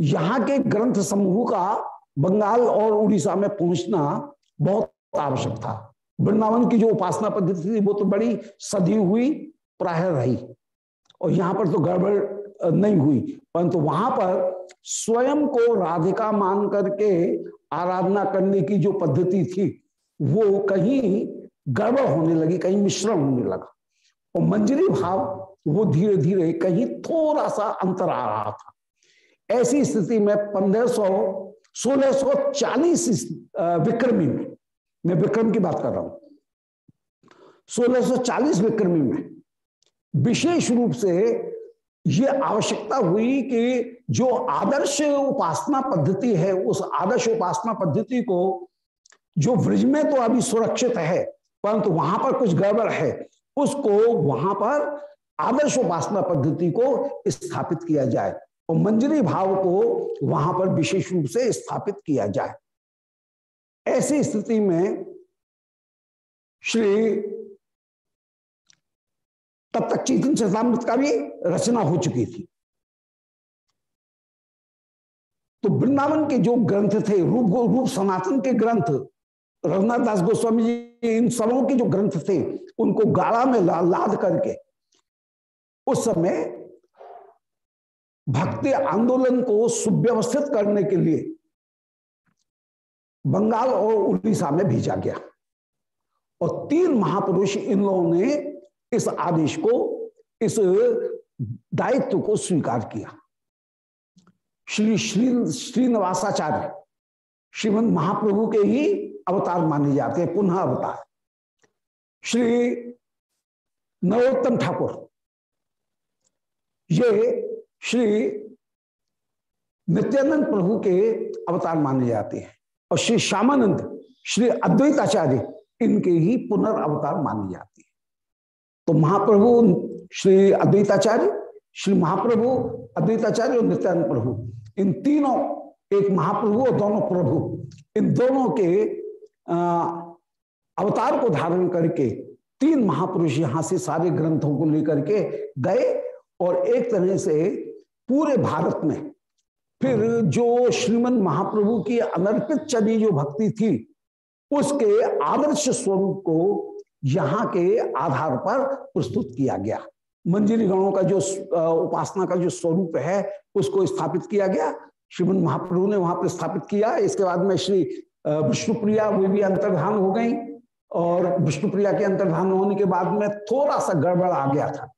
यहाँ के ग्रंथ समूह का बंगाल और उड़ीसा में पहुँचना बहुत आवश्यक था। वृंदावन की जो उपासना पद्धति थी, वो तो बड़ी सदी हुई, प्राय रही। और यहाँ पर तो गड़बड़ नहीं हुई। परंतु वहाँ पर स्वयं को राधिका मान करके आराधना करने की जो पद्धति थी, वो कहीं गड़बड़ होने लगी, कहीं मिश्रण होने लगा। और मंजरी भाव वो धीरे धीरे कहीं थोड़ा सा अंतर आ रहा था। ऐसी स्थिति में पंद्रह सौ, सोलह सौ चालीस विक्रमी में, मैं विक्रम की बात कर रहा हूँ। सोलह सौ चालीस विक्रमी में विशेष रूप से ये आवश्यकता हुई कि जो आदर्श उपासना पद्धति है, उस आदर्श उपासना पद्धति को जो ब्रिज में तो अभी सुरक्षित है, परंतु वहाँ पर कुछ गड़बड़ है, उसको वहाँ पर आदर्श उपासना पद्धति को स्थापित किया जाए और मंजरी भाव को वहाँ पर विशेष रूप से स्थापित किया जाए। ऐसी स्थिति में श्री तब तक चेतन चरतामृत का भी रचना हो चुकी थी। तो वृंदावन के जो ग्रंथ थे रूप रूप सनातन के ग्रंथ रघुनाथ दास गोस्वामी जी इन सबों के जो ग्रंथ थे उनको गाड़ा में ला, लाद करके उस समय भक्ति आंदोलन को सुव्यवस्थित करने के लिए बंगाल और उड़ीसा में भेजा गया। और तीन महापुरुष इन लोगों ने इस आदेश को, इस दायित्व को स्वीकार किया। श्री श्री श्रीनिवासाचार्य श्रीमंत महाप्रभु के ही अवतार माने जाते हैं, पुनः अवतार। श्री नरोत्तम ठाकुर, ये श्री नित्यानंद प्रभु के अवतार माने जाते हैं। और श्री श्यामानंद, श्री अद्वैताचार्य, इनके ही पुनर्वतार माने जाते हैं। तो महाप्रभु श्री अद्वैताचार्य, श्री महाप्रभु अद्वैताचार्य और नित्यानंद प्रभु, इन तीनों एक महाप्रभु और दोनों प्रभु, इन दोनों के अवतार को धारण करके तीन महापुरुष यहाँ से सारे ग्रंथों को लेकर के गए और एक तरह से पूरे भारत में फिर जो श्रीमद महाप्रभु की अनर्पित चली जो भक्ति थी, उसके आदर्श स्वरूप को यहाँ के आधार पर प्रस्तुत किया गया। मंजिली गणों का जो उपासना का जो स्वरूप है, उसको स्थापित किया गया। श्रीमन महाप्रभु ने वहाँ पर स्थापित किया। इसके बाद में श्री विष्णुप्रिया वे भी अंतर्धान हो गई और विष्णुप्रिया के अंतर्धान होने के बाद में थोड़ा सा गड़बड़ आ गया था।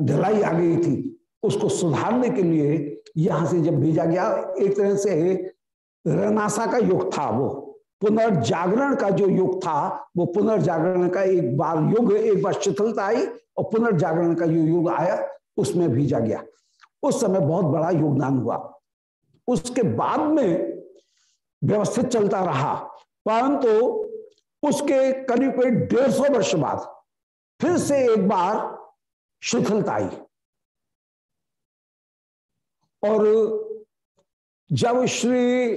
ढिलाई आ गई थी। उसको सुधारने के लिए यहाँ से जब भेजा गया, एक तरह से रनासा का युग था वो। पुनर्जागरण का जो युग था, वो पुनर्जागरण का एक बार युग, एक बार शिथिलता आई और पुनर्जागरण का जो युग आया, उसमें भेजा गया। उस समय बहुत बड़ा योगदान हुआ। उसके बाद में व्यवस्थित चलता रहा, परंतु तो उसके करीब करीब डेढ़ सौ वर्ष बाद फिर से एक बार शिथिलता आई। और जब श्री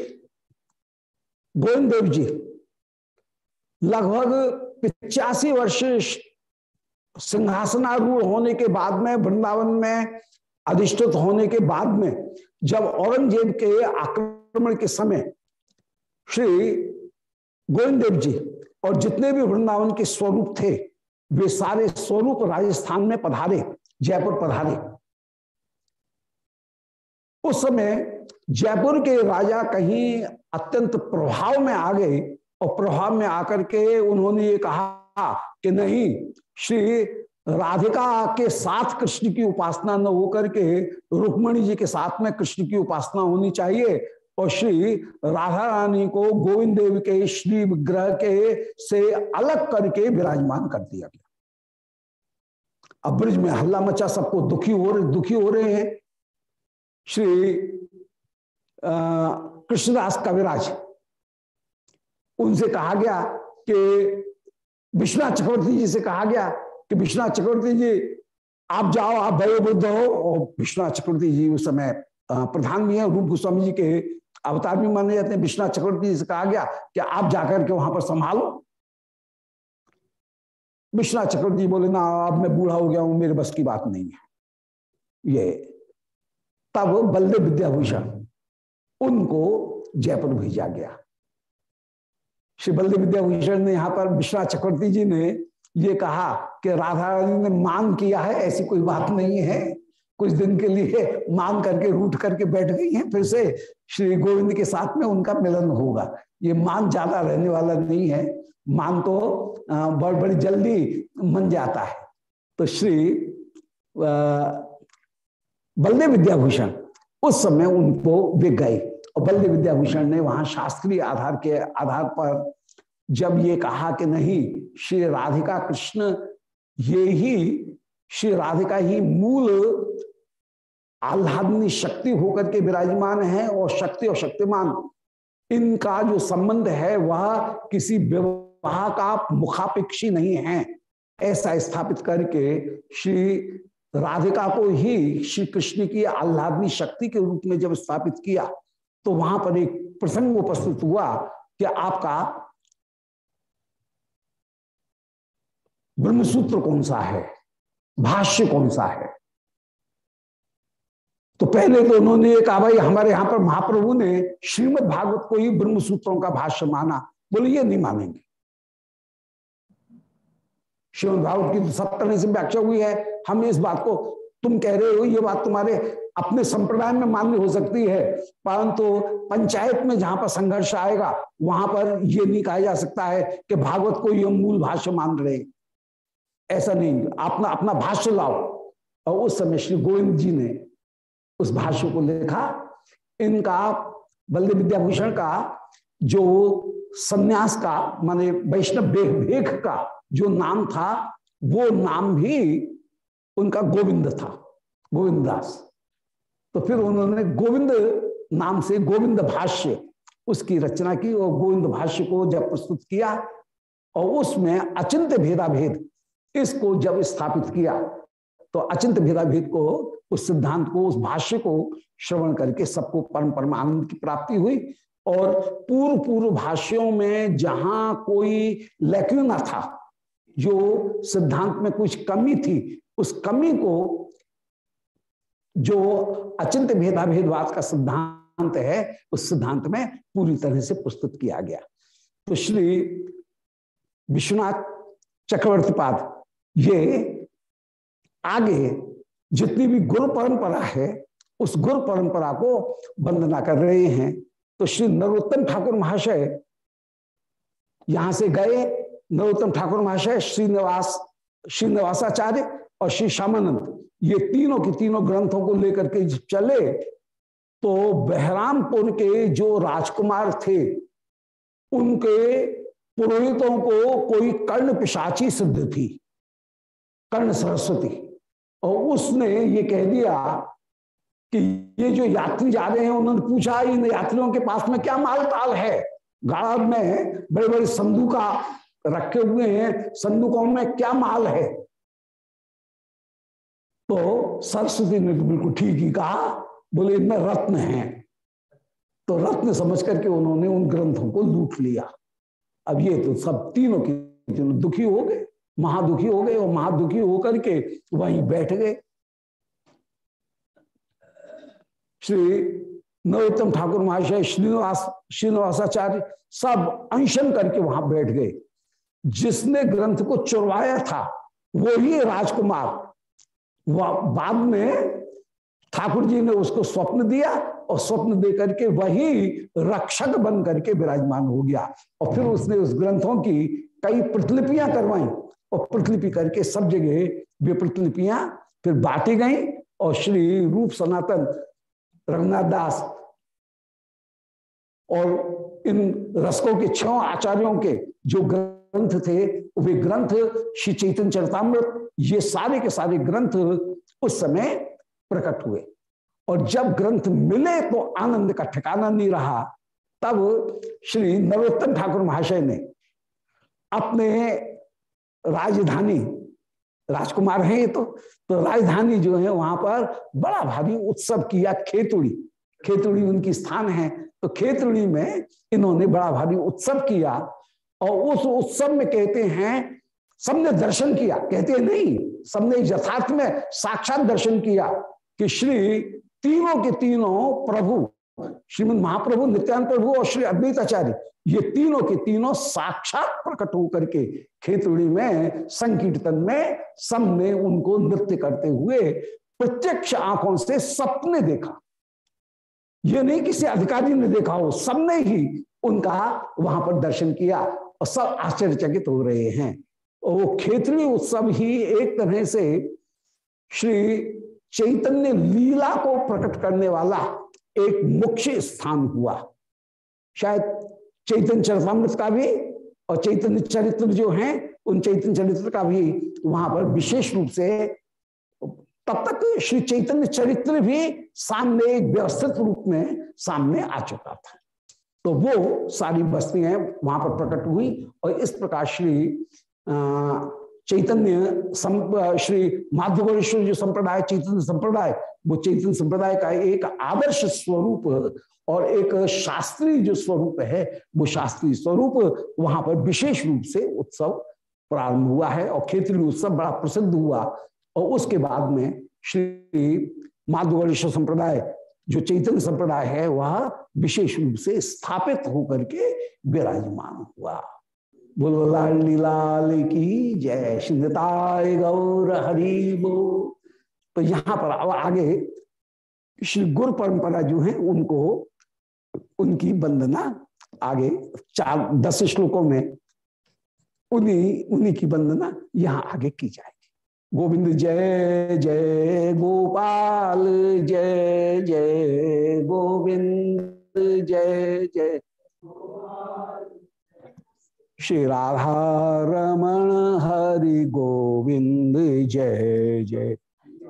गोविंद देव जी, लगभग पिचासी वर्ष सिंहासनारूढ़ होने के बाद में, वृंदावन में अधिष्ठित होने के बाद में, जब औरंगज़ेब के आक्रमण के समय श्री गोविंद देव जी और जितने भी वृंदावन के स्वरूप थे, वे सारे स्वरूप राजस्थान में पधारे, जयपुर पधारे। उस समय जयपुर के राजा कहीं अत्यंत प्रभाव में आ गई और प्रभाव में आकर के उन्होंने ये कहा कि नहीं, श्री राधिका के साथ कृष्ण की उपासना न होकर के रुक्मणी जी के साथ में कृष्ण की उपासना होनी चाहिए और श्री राधा रानी को गोविंद देव के श्री विग्रह के से अलग करके विराजमान कर दिया गया। अब ब्रिज में हल्ला मचा, सबको दुखी हो रहे दुखी हो रहे हैं। श्री कृष्णदास कविराज। उनसे कहा गया कि विश्वनाथ चक्रवर्ती जी से कहा गया कि विश्वनाथ चक्रवर्ती जी, आप जाओ, आप भय बुद्ध हो। और विश्वनाथ चक्रवर्ती जी उस समय प्रधान भी है, रूप गोस्वामी जी के अवतार भी माने जाते हैं। विश्वनाथ चक्रवर्ती जी से कहा गया कि आप जाकर के वहाँ पर संभालो। विश्वनाथ चक्रवर्ती बोले, ना, अब मैं बूढ़ा हो गया हूँ, मेरे बस की बात नहीं है। ये, तब बलदेव विद्याभूषण उनको जयपुर भेजा गया। श्री बलदेव विद्याभूषण ने यहाँ पर विश्वनाथ चक्रवर्ती जी ने ये कहा कि राधा रानी ने मांग किया है, ऐसी कोई बात नहीं है। कुछ दिन के लिए मांग करके रूट करके बैठ गई हैं, फिर से श्री गोविंद के साथ में उनका मिलन होगा। ये मान ज़्यादा रहने वाला नहीं है। मान तो बड़ी बड़ी जल्दी मन जाता है। तो श्री बलदेव विद्याभूषण उस समय उनको वे गए। और बलदेव विद्याभूषण ने वहाँ शास्त्रीय आधार के आधार पर जब ये कहा कि नहीं, श्री राधिका कृष्ण, ये ही, श्री राधिका ही मूल आह्लादनी शक्ति होकर के विराजमान है और शक्ति और शक्तिमान। इनका जो संबंध है वह किसी विवाह का मुखापेक्षी नहीं है। ऐसा स्थापित करके श्री राधिका को ही श्री कृष्ण की आह्लादनी शक्ति के रूप में जब स्थापित किया तो वहाँ पर एक प्रसंग उपस्थित हुआ कि आपका ब्रह्मसूत्र कौन सा है? भाष्य कौन सा है? तो पहले तो उन्होंने कहा, भाई, हमारे यहाँ पर महाप्रभु ने श्रीमद भागवत को ही ब्रह्म सूत्रों का भाष्य माना। बोले, ये नहीं मानेंगे। श्रीमद भागवत की तो सबसे व्याख्या हुई है, हम इस बात को, तुम कह रहे हो, ये बात तुम्हारे अपने संप्रदाय में मान्य हो सकती है, परंतु पंचायत में जहाँ पर संघर्ष आएगा, वहाँ पर यह नहीं कहा जा सकता है कि भागवत को यह मूल भाष्य मान रहे। ऐसा नहीं, अपना अपना भाष्य लाओ। और उस समय श्री गोविंद जी ने उस भाष्य को लिखा। इनका बलदेव विद्याभूषण का जो संन्यास का, माने वैष्णव भेख का जो नाम था, वो नाम भी उनका गोविंद था गोविंद दास तो फिर उन्होंने गोविंद नाम से गोविंद भाष्य उसकी रचना की और गोविंद भाष्य को जब प्रस्तुत किया और उसमें अचिंत भेदा भेद इसको जब स्थापित किया तो अचिंत भेदा भेद को, उस सिद्धांत को, उस भाष्य को श्रवण करके सबको परम परम आनंद की प्राप्ति हुई। और पूर्व पूर्व भाष्यों में जहाँ कोई लैक्यूना था, जो सिद्धांत में कुछ कमी थी, उस कमी को जो अचिंत भेदा भेदवाद का सिद्धांत है, उस सिद्धांत में पूरी तरह से प्रस्तुत किया गया। तो श्री विश्वनाथ चक्रवर्ती पाद ये आगे जितनी भी गुरु परंपरा है, उस गुरु परंपरा को वंदना कर रहे हैं। तो श्री नरोत्तम ठाकुर महाशय यहाँ से गए। नरोत्तम ठाकुर महाशय, श्रीनिवास, श्रीनिवासाचार्य और श्री श्यामानंद। ये तीनों के तीनों ग्रंथों को लेकर के चले तो बहरामपुर के जो राजकुमार थे, उनके पुरोहितों को कोई कर्ण पिशाची सिद्ध थी, कर्ण सरस्वती। और उसने ये कह दिया कि ये जो यात्री जा रहे हैं, उन्होंने पूछा, इन यात्रियों के पास में क्या माल ताल है? गाड़ा में बड़े बड़े संदूका रखे हुए हैं। संदूकों में क्या माल है? सरस्वती ने तो बिल्कुल ठीक ही कहा, बोले इनमें रत्न है। तो रत्न समझ करके उन्होंने उन ग्रंथों को लूट लिया। अब ये तो सब तीनों की तीनों दुखी हो गए, महादुखी हो गए और महादुखी होकर के वहीं बैठ गए। श्री नरोत्तम ठाकुर महाशय, श्रीनिवास, श्रीनिवासाचार्य सब अनशन करके वहाँ बैठ गए। जिसने ग्रंथ को चुरवाया था, वो ही राजकुमार बाद में ठाकुर जी ने उसको स्वप्न दिया और स्वप्न दे करके वही रक्षक बन करके विराजमान हो गया। और फिर उसने उस ग्रंथों की कई प्रतिलिपियाँ करवाई और प्रतिलिपि करके सब जगह वे प्रतिलिपियाँ फिर बांटी गई और श्री रूप सनातन रघुनाथ दास और इन रसकों के छह आचार्यों के जो ग्रंथ थे, वे ग्रंथ श्री चैतन्य चरतामृत, ये सारे के सारे ग्रंथ उस समय प्रकट हुए। और जब ग्रंथ मिले तो आनंद का ठिकाना नहीं रहा। तब श्री नरोत्तम ठाकुर महाशय ने अपने राजधानी, राजकुमार हैं ये तो तो राजधानी जो है वहाँ पर बड़ा भारी उत्सव किया, खेतुड़ी। खेतुड़ी उनकी स्थान है। तो खेतुड़ी में इन्होंने बड़ा भारी उत्सव किया। और उस उत्सव में कहते हैं, सबने दर्शन किया। कहते हैं, नहीं, सबने यथार्थ में साक्षात दर्शन किया कि श्री तीनों के तीनों प्रभु, श्रीमद महाप्रभु, नित्यानंद प्रभु और श्री अद्वैत आचार्य, ये तीनों के तीनों साक्षात प्रकट होकर के खेतुड़ी में, संकीर्तन में, सबने उनको नृत्य करते हुए प्रत्यक्ष आँखों से सपने देखा। ये नहीं किसी अधिकारी ने देखा हो, सबने ही उनका वहाँ पर दर्शन किया। सब आश्चर्यचकित हो रहे हैं। और वो खेतरी उत्सव ही एक तरह से श्री चैतन्य लीला को प्रकट करने वाला एक मुख्य स्थान हुआ। शायद चैतन्य चरतामृत का भी और चैतन्य चरित्र जो है, उन चैतन्य चरित्र का भी वहाँ पर विशेष रूप से तब तक श्री चैतन्य चरित्र भी सामने एक व्यवस्थित रूप में सामने आ चुका था। तो वो सारी बस्तियाँ वहाँ पर प्रकट हुई और इस प्रकार श्री चैतन्य श्री माधवेश्वर जो संप्रदाय, चैतन्य संप्रदाय, वो चैतन्य संप्रदाय का एक आदर्श स्वरूप और एक शास्त्रीय जो स्वरूप है, वो शास्त्रीय स्वरूप वहाँ पर विशेष रूप से उत्सव प्रारंभ हुआ है और खेतरी उत्सव बड़ा प्रसिद्ध हुआ और उसके बाद में श्री माधवेश्वर संप्रदाय जो चैतन्य संप्रदाय है, वह विशेष रूप से स्थापित होकर के विराजमान हुआ। बुलाल की जय। श्रीताय गौर हरि बो तो यहाँ पर अब आगे श्री गुरु परंपरा जो है, उनको, उनकी वंदना आगे चार, दस श्लोकों में उन्हीं उन्हीं की वंदना यहाँ आगे की जाएगी। गोविंद जय जय गोपाल, जय जय गोविंद, जय जय। श्री राधा रमण हरि गोविंद, जय जय।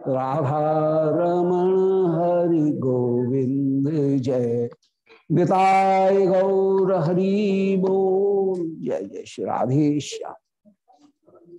राधा रमण हरि गोविंद, जय। निताय गौर हरि बोल। जय जय। श्री राधेश्याम।